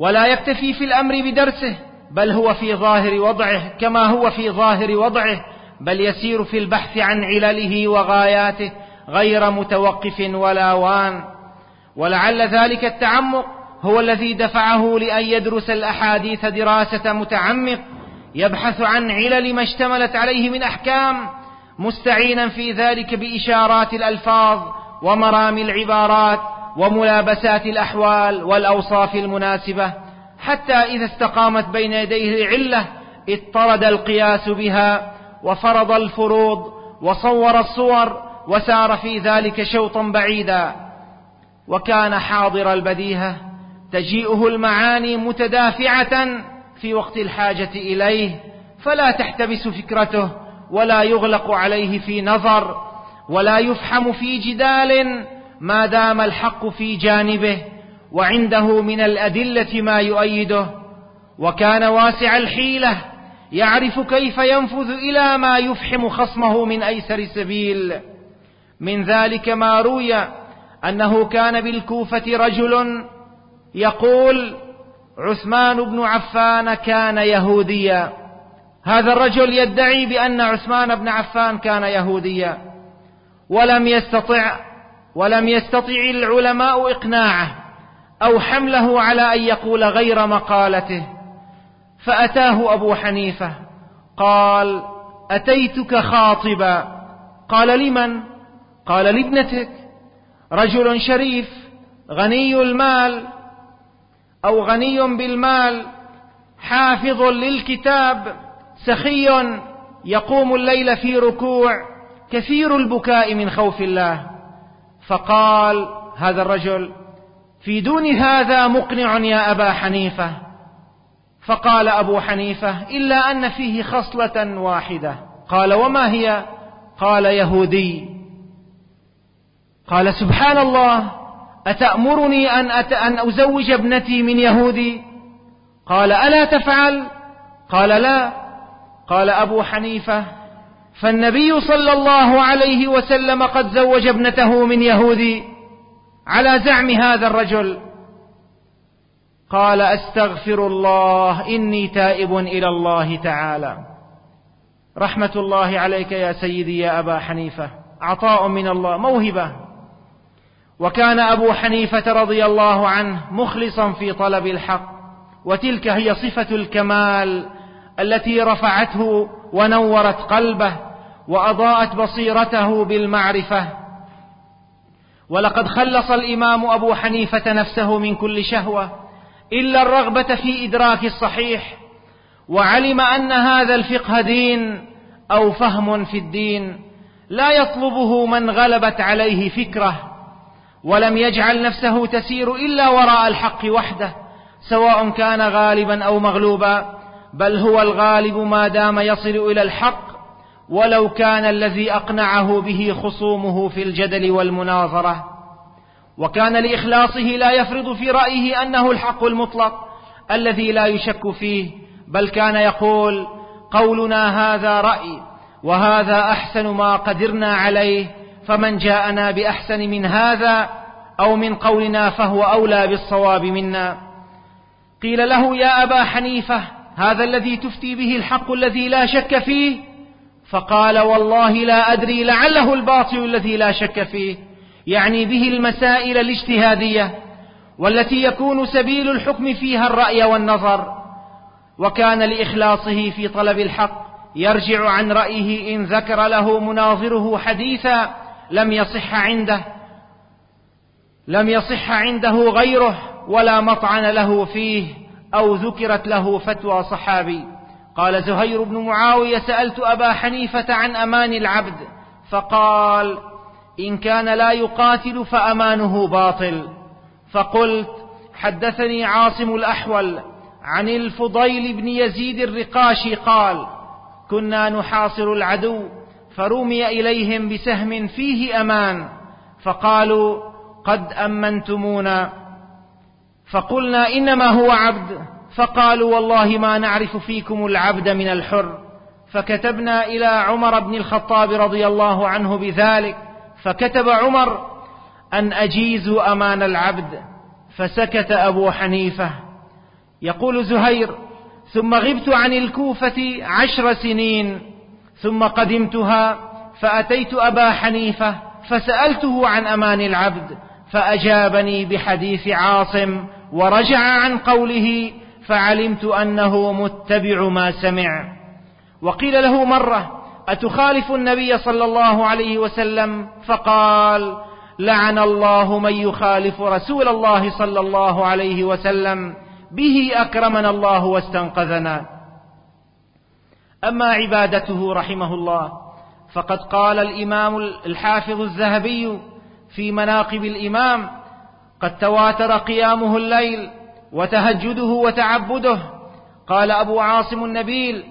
ولا يكتفي في الأمر بدرسه بل هو في ظاهر وضعه كما هو في ظاهر وضعه بل يسير في البحث عن علله وغاياته غير متوقف ولا وان. ولعل ذلك التعمق هو الذي دفعه لأن يدرس الأحاديث دراسة متعمق يبحث عن علل ما اشتملت عليه من أحكام مستعينا في ذلك بإشارات الألفاظ ومرامي العبارات وملابسات الأحوال والأوصاف المناسبة حتى إذا استقامت بين يديه العلة اضطرد القياس بها وفرض الفروض وصور الصور وسار في ذلك شوطا بعيدا. وكان حاضر البديهة تجيئه المعاني متدافعة في وقت الحاجة إليه فلا تحتبس فكرته ولا يغلق عليه في نظر ولا يفحم في جدال ما دام الحق في جانبه وعنده من الأدلة ما يؤيده وكان واسع الحيلة يعرف كيف ينفذ إلى ما يفحم خصمه من أيسر سبيل. من ذلك ما روي أنه كان بالكوفة رجل يقول عثمان بن عفان كان يهوديا. هذا الرجل يدعي بأن عثمان بن عفان كان يهوديا ولم يستطع ولم يستطع العلماء إقناعه أو حمله على أن يقول غير مقالته فأتاه أبو حنيفة قال أتيتك خاطبا؟ قال لمن؟ قال لابنتك رجل شريف غني المال أو غني بالمال حافظ للكتاب سخي يقوم الليل في ركوع كثير البكاء من خوف الله. فقال هذا الرجل في دون هذا مقنع يا أبا حنيفة. فقال أبو حنيفة إلا أن فيه خصلة واحدة. قال وما هي؟ قال يهودي. قال سبحان الله أتأمرني أن, أت... أن أزوج ابنتي من يهودي؟ قال ألا تفعل؟ قال لا. قال أبو حنيفة فالنبي صلى الله عليه وسلم قد زوج ابنته من يهودي على زعم هذا الرجل. قال أستغفر الله إني تائب إلى الله تعالى. رحمة الله عليك يا سيدي يا أبا حنيفة. عطاء من الله موهبة. وكان أبو حنيفة رضي الله عنه مخلصا في طلب الحق وتلك هي صفة الكمال التي رفعته ونورت قلبه وأضاءت بصيرته بالمعرفة. ولقد خلص الإمام أبو حنيفة نفسه من كل شهوة إلا الرغبة في إدراك الصحيح وعلم أن هذا الفقه دين أو فهم في الدين. لا يطلبه من غلبت عليه فكرة ولم يجعل نفسه تسير إلا وراء الحق وحده سواء كان غالبا أو مغلوبا. بل هو الغالب ما دام يصل إلى الحق ولو كان الذي أقنعه به خصومه في الجدل والمناظرة. وكان لإخلاصه لا يفرض في رأيه أنه الحق المطلق الذي لا يشك فيه بل كان يقول قولنا هذا رأي وهذا أحسن ما قدرنا عليه فمن جاءنا بأحسن من هذا أو من قولنا فهو أولى بالصواب منا. قيل له يا أبا حنيفة هذا الذي تفتي به الحق الذي لا شك فيه؟ فقال والله لا أدري لعله الباطل الذي لا شك فيه. يعني به المسائل الاجتهادية والتي يكون سبيل الحكم فيها الرأي والنظر. وكان لإخلاصه في طلب الحق يرجع عن رأيه إن ذكر له مناظره حديثا لم يصح عنده لم يصح عنده غيره ولا مطعن له فيه. أو ذكرت له فتوى صحابي. قال زهير بن معاوية سألت أبا حنيفة عن أمان العبد فقال إن كان لا يقاتل فأمانه باطل. فقلت حدثني عاصم الأحول عن الفضيل بن يزيد الرقاشي قال كنا نحاصر العدو فرمي إليهم بسهم فيه أمان فقالوا قد أمنتمونا. فقلنا إنما هو عبد. فقالوا والله ما نعرف فيكم العبد من الحر. فكتبنا إلى عمر بن الخطاب رضي الله عنه بذلك. فكتب عمر أن اجيزوا أمان العبد. فسكت أبو حنيفة. يقول زهير ثم غبت عن الكوفة عشر سنين. ثم قدمتها فأتيت أبا حنيفة فسألته عن أمان العبد. فأجابني بحديث عاصم ورجع عن قوله فعلمت أنه متبع ما سمع. وقيل له مرة أتخالف النبي صلى الله عليه وسلم؟ فقال لعن الله من يخالف رسول الله صلى الله عليه وسلم به أكرمنا الله واستنقذنا. أما عبادته رحمه الله فقد قال الإمام الحافظ الذهبي في مناقب الإمام قد تواتر قيامه الليل وتهجده وتعبده. قال أبو عاصم النبيل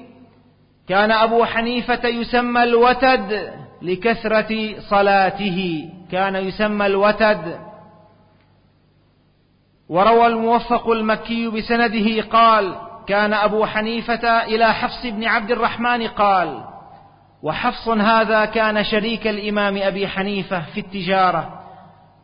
كان أبو حنيفة يسمى الوتد لكثرة صلاته. كان يسمى الوتد. وروى الموفق المكي بسنده قال كان أبو حنيفة إلى حفص بن عبد الرحمن قال وحفص هذا كان شريك الإمام أبي حنيفة في التجارة.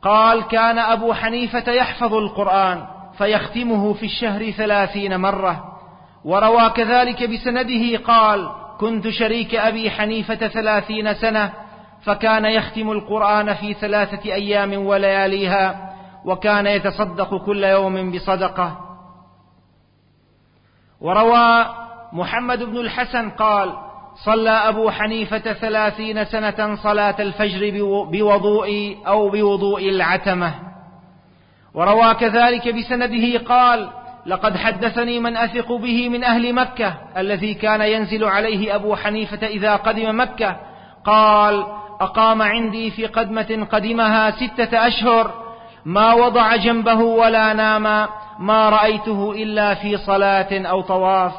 قال كان أبو حنيفة يحفظ القرآن فيختمه في الشهر ثلاثين مرة. وروى كذلك بسنده قال كنت شريك أبي حنيفة ثلاثين سنة فكان يختم القرآن في ثلاثة أيام ولياليها وكان يتصدق كل يوم بصدقة. وروى محمد بن الحسن قال صلى أبو حنيفة ثلاثين سنة صلاة الفجر بوضوء أو بوضوء العتمة. وروى كذلك بسنده قال لقد حدثني من أثق به من أهل مكة الذي كان ينزل عليه أبو حنيفة إذا قدم مكة. قال أقام عندي في قدمة قدمها ستة أشهر ما وضع جنبه ولا نام ما رأيته إلا في صلاة أو طواف.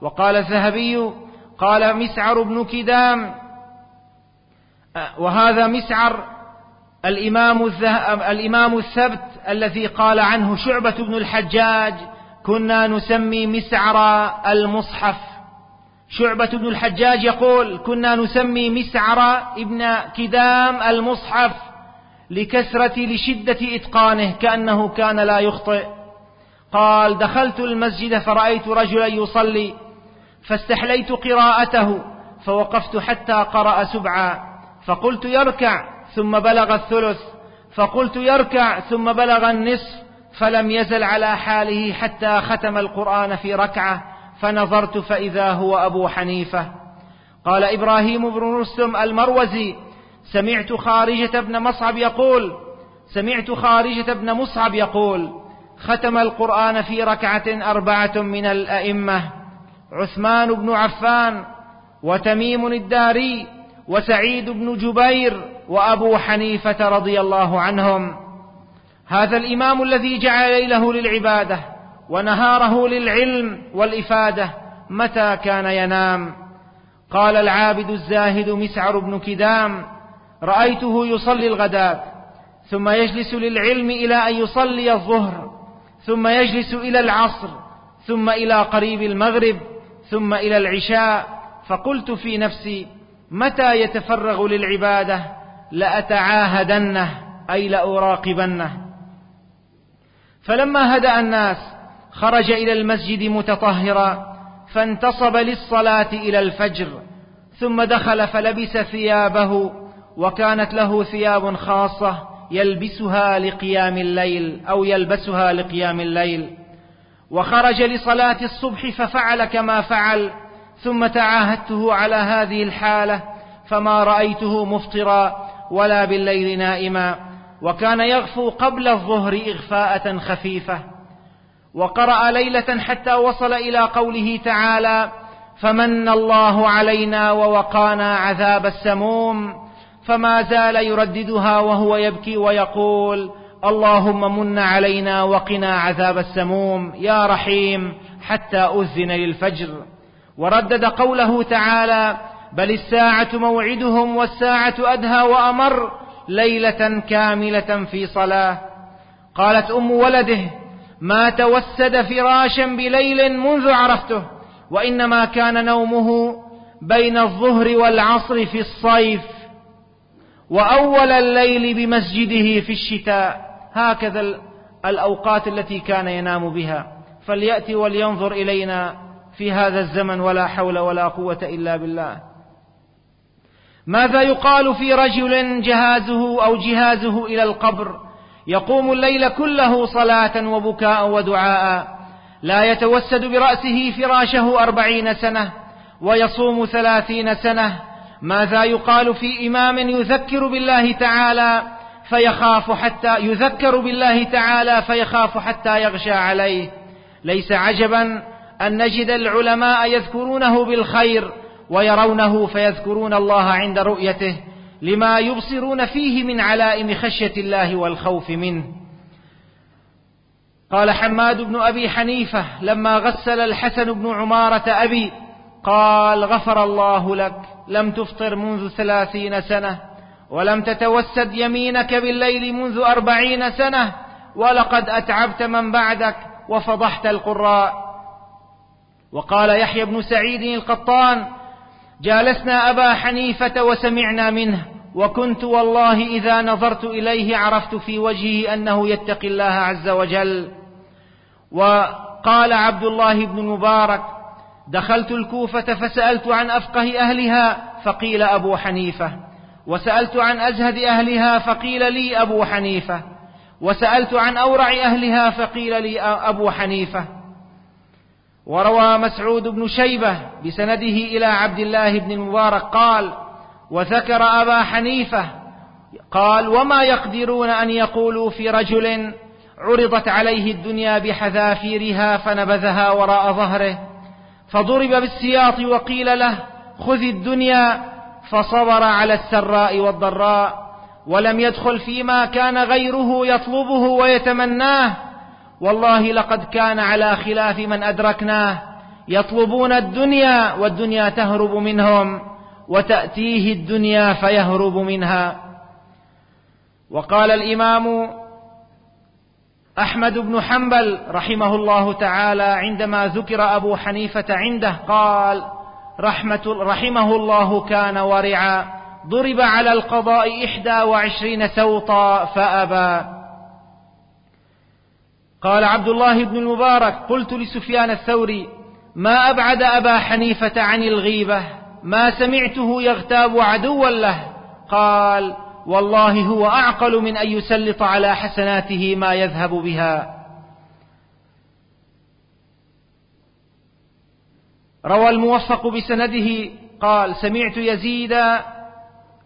وقال الذهبي قال مسعر بن كدام. وهذا مسعر الإمام, الإمام الثبت الذي قال عنه شعبة بن الحجاج كنا نسمي مسعر المصحف. شعبة بن الحجاج يقول كنا نسمي مسعر ابن كدام المصحف لكثرة لشدة إتقانه كأنه كان لا يخطئ. قال دخلت المسجد فرأيت رجلا يصلي. فاستحليت قراءته فوقفت حتى قرأ سبعا فقلت يركع ثم بلغ الثلث فقلت يركع ثم بلغ النصف فلم يزل على حاله حتى ختم القرآن في ركعة فنظرت فإذا هو أبو حنيفة. قال إبراهيم بن رستم المروزي سمعت خارجة بن مصعب يقول سمعت خارجة بن مصعب يقول ختم القرآن في ركعة أربعة من الأئمة. عثمان بن عفان وتميم الداري وسعيد بن جبير وأبو حنيفة رضي الله عنهم. هذا الإمام الذي جعل ليله للعبادة ونهاره للعلم والإفادة متى كان ينام؟ قال العابد الزاهد مسعر بن كدام رأيته يصلي الغداة ثم يجلس للعلم إلى أن يصلي الظهر ثم يجلس إلى العصر ثم إلى قريب المغرب ثم إلى العشاء فقلت في نفسي متى يتفرغ للعبادة؟ لأتعاهدنه أي لأراقبنه. فلما هدأ الناس خرج إلى المسجد متطهرا فانتصب للصلاة إلى الفجر ثم دخل فلبس ثيابه وكانت له ثياب خاصة يلبسها لقيام الليل أو يلبسها لقيام الليل. وخرج لصلاة الصبح ففعل كما فعل ثم تعاهدته على هذه الحالة فما رأيته مفطرا ولا بالليل نائما وكان يغفو قبل الظهر إغفاءة خفيفة. وقرأ ليلة حتى وصل إلى قوله تعالى فمن الله علينا ووقانا عذاب السموم فما زال يرددها وهو يبكي ويقول اللهم من علينا وقنا عذاب السموم يا رحيم حتى أذن للفجر. وردد قوله تعالى بل الساعة موعدهم والساعة أدهى وأمر ليلة كاملة في صلاة. قالت أم ولده ما توسد فراشا بليل منذ عرفته وإنما كان نومه بين الظهر والعصر في الصيف وأول الليل بمسجده في الشتاء. هكذا الأوقات التي كان ينام بها. فليأتي ولينظر إلينا في هذا الزمن ولا حول ولا قوة إلا بالله. ماذا يقال في رجل جهازه أو جهازه إلى القبر؟ يقوم الليل كله صلاة وبكاء ودعاء. لا يتوسد برأسه فراشه أربعين سنة ويصوم ثلاثين سنة. ماذا يقال في إمام يذكر بالله تعالى فيخاف حتى يذكر بالله تعالى فيخاف حتى يغشى عليه. ليس عجبا أن نجد العلماء يذكرونه بالخير ويرونه فيذكرون الله عند رؤيته لما يبصرون فيه من علائم خشية الله والخوف منه. قال حماد بن أبي حنيفة لما غسل الحسن بن عمارة أبي قال غفر الله لك لم تفطر منذ ثلاثين سنة. ولم تتوسد يمينك بالليل منذ أربعين سنة ولقد أتعبت من بعدك وفضحت القراء. وقال يحيى بن سعيد القطان جالسنا أبا حنيفة وسمعنا منه وكنت والله إذا نظرت إليه عرفت في وجهه أنه يتقي الله عز وجل. وقال عبد الله بن مبارك دخلت الكوفة فسألت عن أفقه أهلها فقيل أبو حنيفة. وسألت عن أزهد أهلها فقيل لي أبو حنيفة. وسألت عن أورع أهلها فقيل لي أبو حنيفة. وروى مسعود بن شيبة بسنده إلى عبد الله بن المبارك قال وذكر أبا حنيفة قال وما يقدرون أن يقولوا في رجل عرضت عليه الدنيا بحذافيرها فنبذها وراء ظهره. فضرب بالسياط وقيل له خذ الدنيا فصبر على السراء والضراء ولم يدخل فيما كان غيره يطلبه ويتمناه. والله لقد كان على خلاف من أدركناه. يطلبون الدنيا والدنيا تهرب منهم وتأتيه الدنيا فيهرب منها. وقال الإمام أحمد بن حنبل رحمه الله تعالى عندما ذكر أبو حنيفة عنده قال رحمة رحمه الله كان ورعا. ضرب على القضاء إحدى وعشرين سوطا فأبى. قال عبد الله بن المبارك قلت لسفيان الثوري ما أبعد أبا حنيفة عن الغيبة؟ ما سمعته يغتاب عدوا له؟ قال والله هو أعقل من أن يسلط على حسناته ما يذهب بها. روى الموفق بسنده قال سمعت يزيد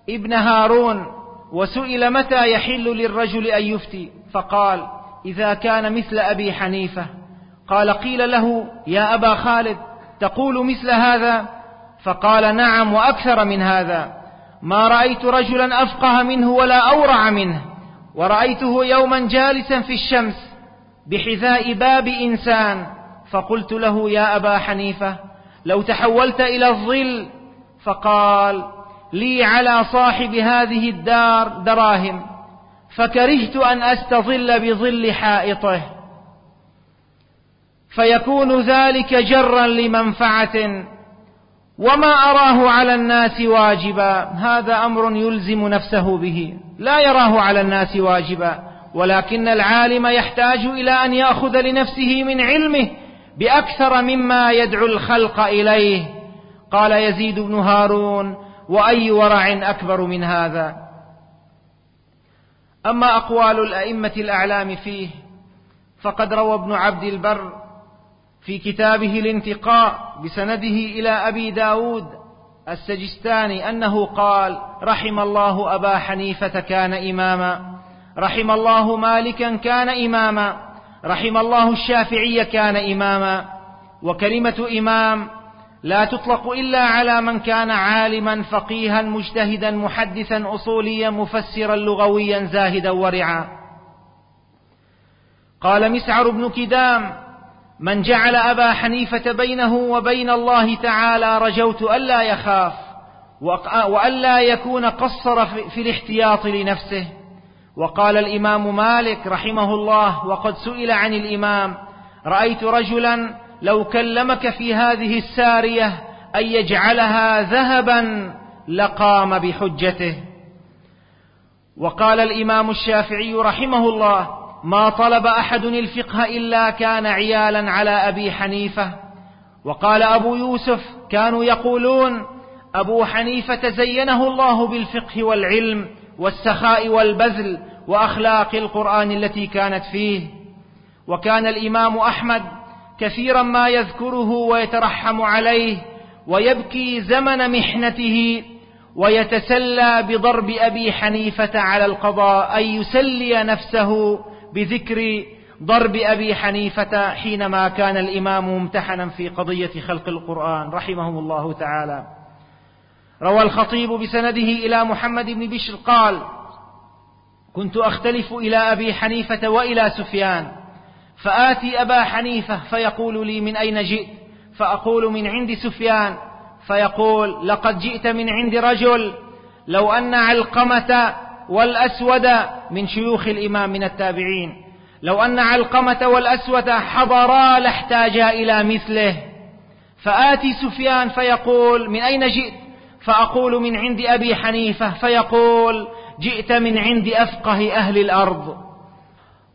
ابن هارون وسئل متى يحل للرجل أن يفتي؟ فقال إذا كان مثل أبي حنيفة. قال قيل له يا أبا خالد تقول مثل هذا؟ فقال نعم وأكثر من هذا. ما رأيت رجلا أفقه منه ولا أورع منه ورأيته يوما جالسا في الشمس بحذاء باب إنسان. فقلت له يا أبا حنيفة لو تحولت إلى الظل فقال لي على صاحب هذه الدار دراهم فكرهت أن أستظل بظل حائطه. فيكون ذلك جرا لمنفعة وما أراه على الناس واجبا. هذا أمر يلزم نفسه به. لا يراه على الناس واجبا ولكن العالم يحتاج إلى أن يأخذ لنفسه من علمه بأكثر مما يدعو الخلق إليه. قال يزيد بن هارون وأي ورع أكبر من هذا؟ أما أقوال الأئمة الأعلام فيه فقد روى ابن عبد البر في كتابه الانتقاء بسنده إلى أبي داود السجستاني أنه قال رحم الله أبا حنيفة كان إماما رحم الله مالكا كان إماما. رحم الله الشافعي كان إماما وكلمة إمام لا تطلق إلا على من كان عالما فقيها مجتهدا محدثا أصوليا مفسرا لغويا زاهدا ورعا. قال مسعر بن كدام من جعل أبا حنيفة بينه وبين الله تعالى رجوت ألا يخاف وألا يكون قصر في الاحتياط لنفسه. وقال الإمام مالك رحمه الله وقد سئل عن الإمام رأيت رجلا لو كلمك في هذه السارية أن يجعلها ذهبا لقام بحجته. وقال الإمام الشافعي رحمه الله ما طلب أحد الفقه إلا كان عيالا على أبي حنيفة. وقال أبو يوسف كانوا يقولون أبو حنيفة زينه الله بالفقه والعلم والسخاء والبذل وأخلاق القرآن التي كانت فيه. وكان الإمام أحمد كثيرا ما يذكره ويترحم عليه ويبكي زمن محنته ويتسلى بضرب أبي حنيفة على القضاء ان يسلي نفسه بذكر ضرب أبي حنيفة حينما كان الإمام ممتحنا في قضية خلق القرآن. رحمهم الله تعالى. روى الخطيب بسنده إلى محمد بن بشر قال كنت أختلف إلى أبي حنيفة وإلى سفيان فآتي أبا حنيفة فيقول لي من أين جئت؟ فأقول من عند سفيان فيقول لقد جئت من عند رجل لو أن علقمة والأسود من شيوخ الإمام من التابعين لو أن علقمة والأسود حضرا لاحتاجا إلى مثله فآتي سفيان فيقول من أين جئت؟ فأقول من عند أبي حنيفة فيقول جئت من عند أفقه أهل الأرض.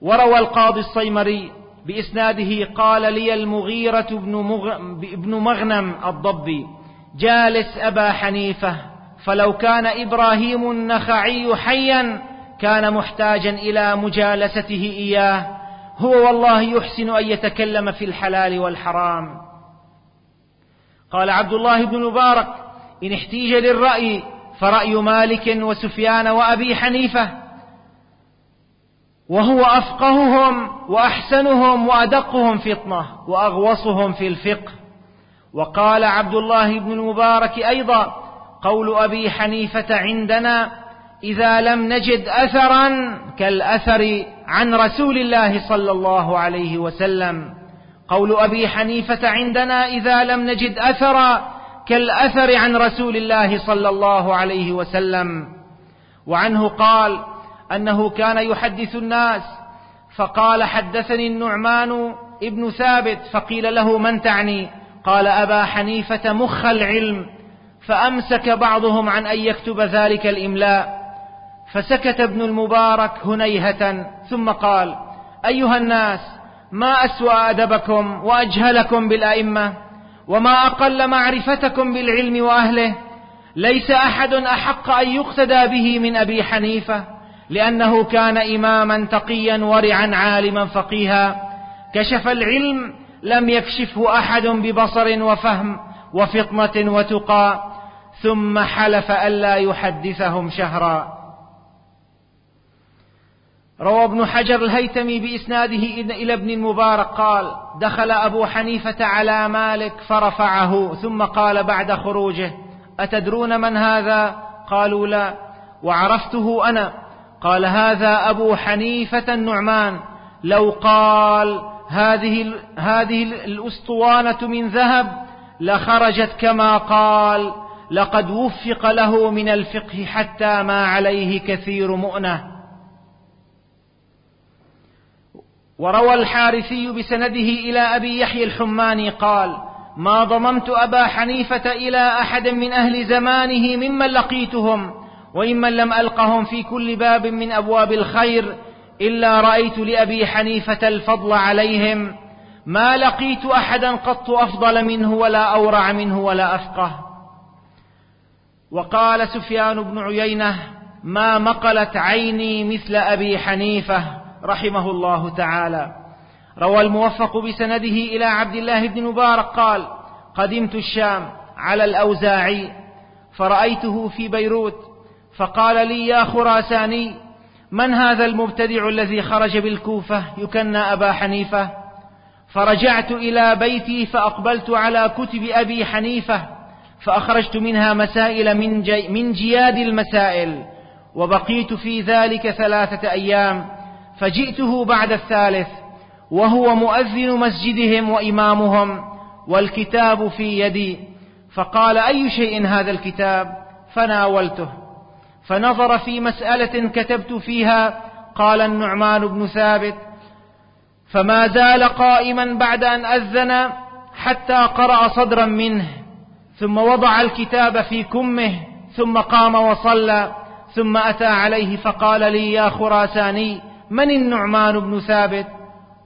وروى القاضي الصيمري بإسناده قال لي المغيرة بن مغنم الضبي جالس أبا حنيفة فلو كان إبراهيم النخعي حيا كان محتاجا إلى مجالسته إياه. هو والله يحسن أن يتكلم في الحلال والحرام. قال عبد الله بن مبارك إن احتيج للرأي فرأي مالك وسفيان وأبي حنيفة وهو أفقههم وأحسنهم وأدقهم فطنه وأغوصهم في الفقه. وقال عبد الله بن المبارك أيضا قول أبي حنيفة عندنا إذا لم نجد اثرا كالأثر عن رسول الله صلى الله عليه وسلم. قول أبي حنيفة عندنا إذا لم نجد اثرا كالأثر عن رسول الله صلى الله عليه وسلم وعنه قال أنه كان يحدث الناس فقال حدثني النعمان ابن ثابت فقيل له من تعني؟ قال أبا حنيفة مخ العلم فأمسك بعضهم عن أن يكتب ذلك الإملاء فسكت ابن المبارك هنيهة ثم قال أيها الناس ما أسوأ أدبكم وأجهلكم بالأئمة؟ وما أقل معرفتكم بالعلم وأهله ليس أحد أحق أن يقتدى به من أبي حنيفة لأنه كان إماما تقيا ورعا عالما فقيها. كشف العلم لم يكشفه أحد ببصر وفهم وفطنة وتقى ثم حلف ألا يحدثهم شهرا. روى ابن حجر الهيتمي بإسناده إلى ابن المبارك قال دخل أبو حنيفة على مالك فرفعه ثم قال بعد خروجه أتدرون من هذا؟ قالوا لا. وعرفته أنا. قال هذا أبو حنيفة النعمان. لو قال هذه هذه الأسطوانة من ذهب لخرجت كما قال لقد وفق له من الفقه حتى ما عليه كثير مؤنة. وروى الحارثي بسنده إلى أبي يحيى الحماني قال ما ضممت أبا حنيفة إلى أحد من أهل زمانه ممن لقيتهم وممن لم ألقهم في كل باب من أبواب الخير إلا رأيت لأبي حنيفة الفضل عليهم. ما لقيت أحدا قط أفضل منه ولا أورع منه ولا أفقه. وقال سفيان بن عيينة ما مقلت عيني مثل أبي حنيفة. رحمه الله تعالى. روى الموفق بسنده إلى عبد الله بن مبارك قال قدمت الشام على الأوزاعي فرأيته في بيروت فقال لي يا خراساني من هذا المبتدع الذي خرج بالكوفة يكنى أبا حنيفة؟ فرجعت إلى بيتي فأقبلت على كتب أبي حنيفة فأخرجت منها مسائل من, جي من جياد المسائل وبقيت في ذلك ثلاثة أيام فجئته بعد الثالث وهو مؤذن مسجدهم وإمامهم والكتاب في يدي. فقال أي شيء هذا الكتاب؟ فناولته. فنظر في مسألة كتبت فيها قال النعمان بن ثابت فما زال قائما بعد أن أذن حتى قرأ صدرا منه ثم وضع الكتاب في كمه ثم قام وصلى ثم أتى عليه فقال لي يا خراساني من النعمان بن ثابت؟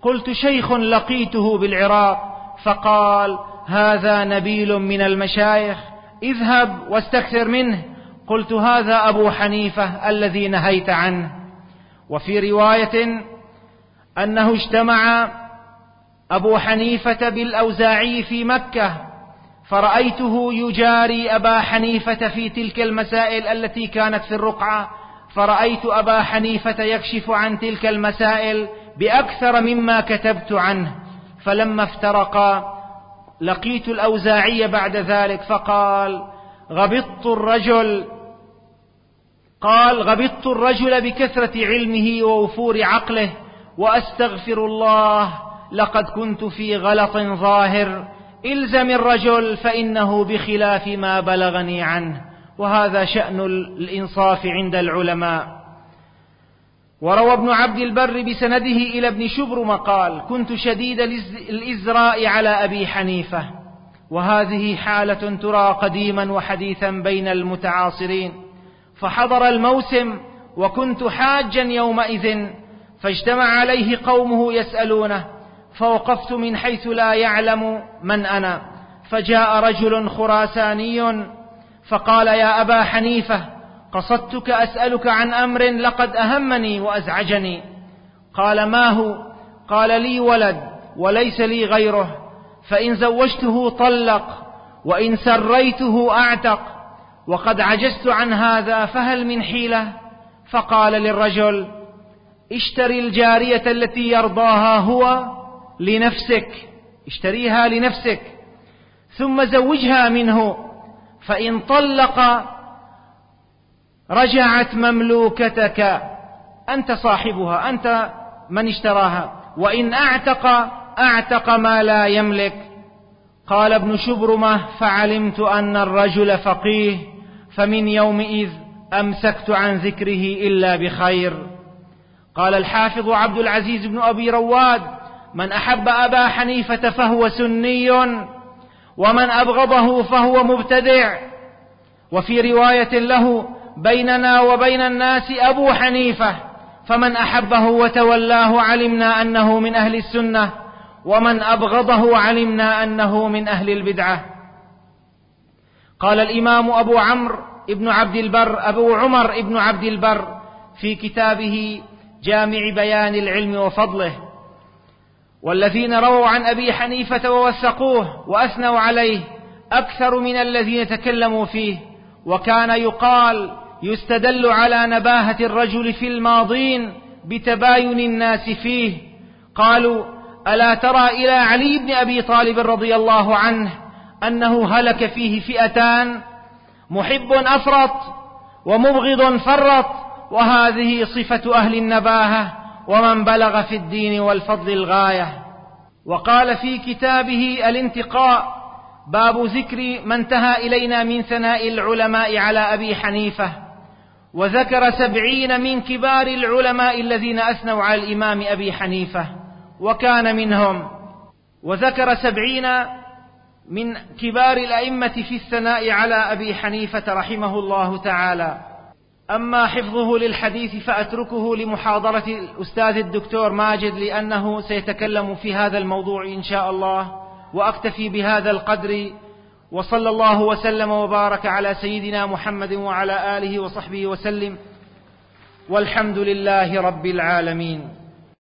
قلت شيخ لقيته بالعراق. فقال هذا نبيل من المشايخ. اذهب واستكثر منه. قلت هذا أبو حنيفة الذي نهيت عنه. وفي رواية أنه اجتمع أبو حنيفة بالأوزاعي في مكة. فرأيته يجاري أبا حنيفة في تلك المسائل التي كانت في الرقعة. فرأيت أبا حنيفة يكشف عن تلك المسائل بأكثر مما كتبت عنه فلما افترقا لقيت الأوزاعي بعد ذلك فقال غبطت الرجل قال غبطت الرجل بكثرة علمه ووفور عقله وأستغفر الله لقد كنت في غلط ظاهر إلزم الرجل فإنه بخلاف ما بلغني عنه. وهذا شأن الإنصاف عند العلماء. وروى ابن عبد البر بسنده إلى ابن شبرم قال كنت شديد الإزراء على أبي حنيفة وهذه حالة ترى قديما وحديثا بين المتعاصرين. فحضر الموسم وكنت حاجا يومئذ فاجتمع عليه قومه يسألونه فوقفت من حيث لا يعلم من أنا. فجاء رجل خراساني فقال يا أبا حنيفة قصدتك أسألك عن أمر لقد أهمني وأزعجني. قال ما هو؟ قال لي ولد وليس لي غيره فإن زوجته طلق وإن سريته أعتق وقد عجزت عن هذا فهل من حيلة؟ فقال للرجل اشتري الجارية التي يرضاها هو لنفسك اشتريها لنفسك ثم زوجها منه فإن طلق رجعت مملوكتك أنت صاحبها أنت من اشتراها. وإن أعتق أعتق ما لا يملك. قال ابن شبرمة فعلمت أن الرجل فقيه فمن يومئذ أمسكت عن ذكره إلا بخير. قال الحافظ عبد العزيز بن أبي رواد من أحب أبا حنيفة فهو سني. ومن أبغضه فهو مبتدع. وفي رواية له بيننا وبين الناس أبو حنيفة فمن أحبه وتولاه علمنا أنه من أهل السنة ومن أبغضه علمنا أنه من أهل البدعة. قال الإمام أبو عمرو ابن عبد البر أبو عمر ابن عبد البر في كتابه جامع بيان العلم وفضله. والذين رووا عن أبي حنيفة ووثقوه وأثنوا عليه أكثر من الذين تكلموا فيه وكان يقال يستدل على نباهة الرجل في الماضين بتباين الناس فيه. قالوا ألا ترى إلى علي بن أبي طالب رضي الله عنه أنه هلك فيه فئتان محب أفرط ومبغض فرط وهذه صفة أهل النباهة. ومن بلغ في الدين والفضل الغاية. وقال في كتابه الانتقاء باب ذكر ما انتهى إلينا من ثناء العلماء على أبي حنيفة. وذكر سبعين من كبار العلماء الذين أثنوا على الإمام أبي حنيفة. وكان منهم. وذكر سبعين من كبار الأئمة في الثناء على أبي حنيفة رحمه الله تعالى. أما حفظه للحديث فأتركه لمحاضرة الأستاذ الدكتور ماجد لأنه سيتكلم في هذا الموضوع إن شاء الله وأكتفي بهذا القدر وصلى الله وسلم وبارك على سيدنا محمد وعلى آله وصحبه وسلم والحمد لله رب العالمين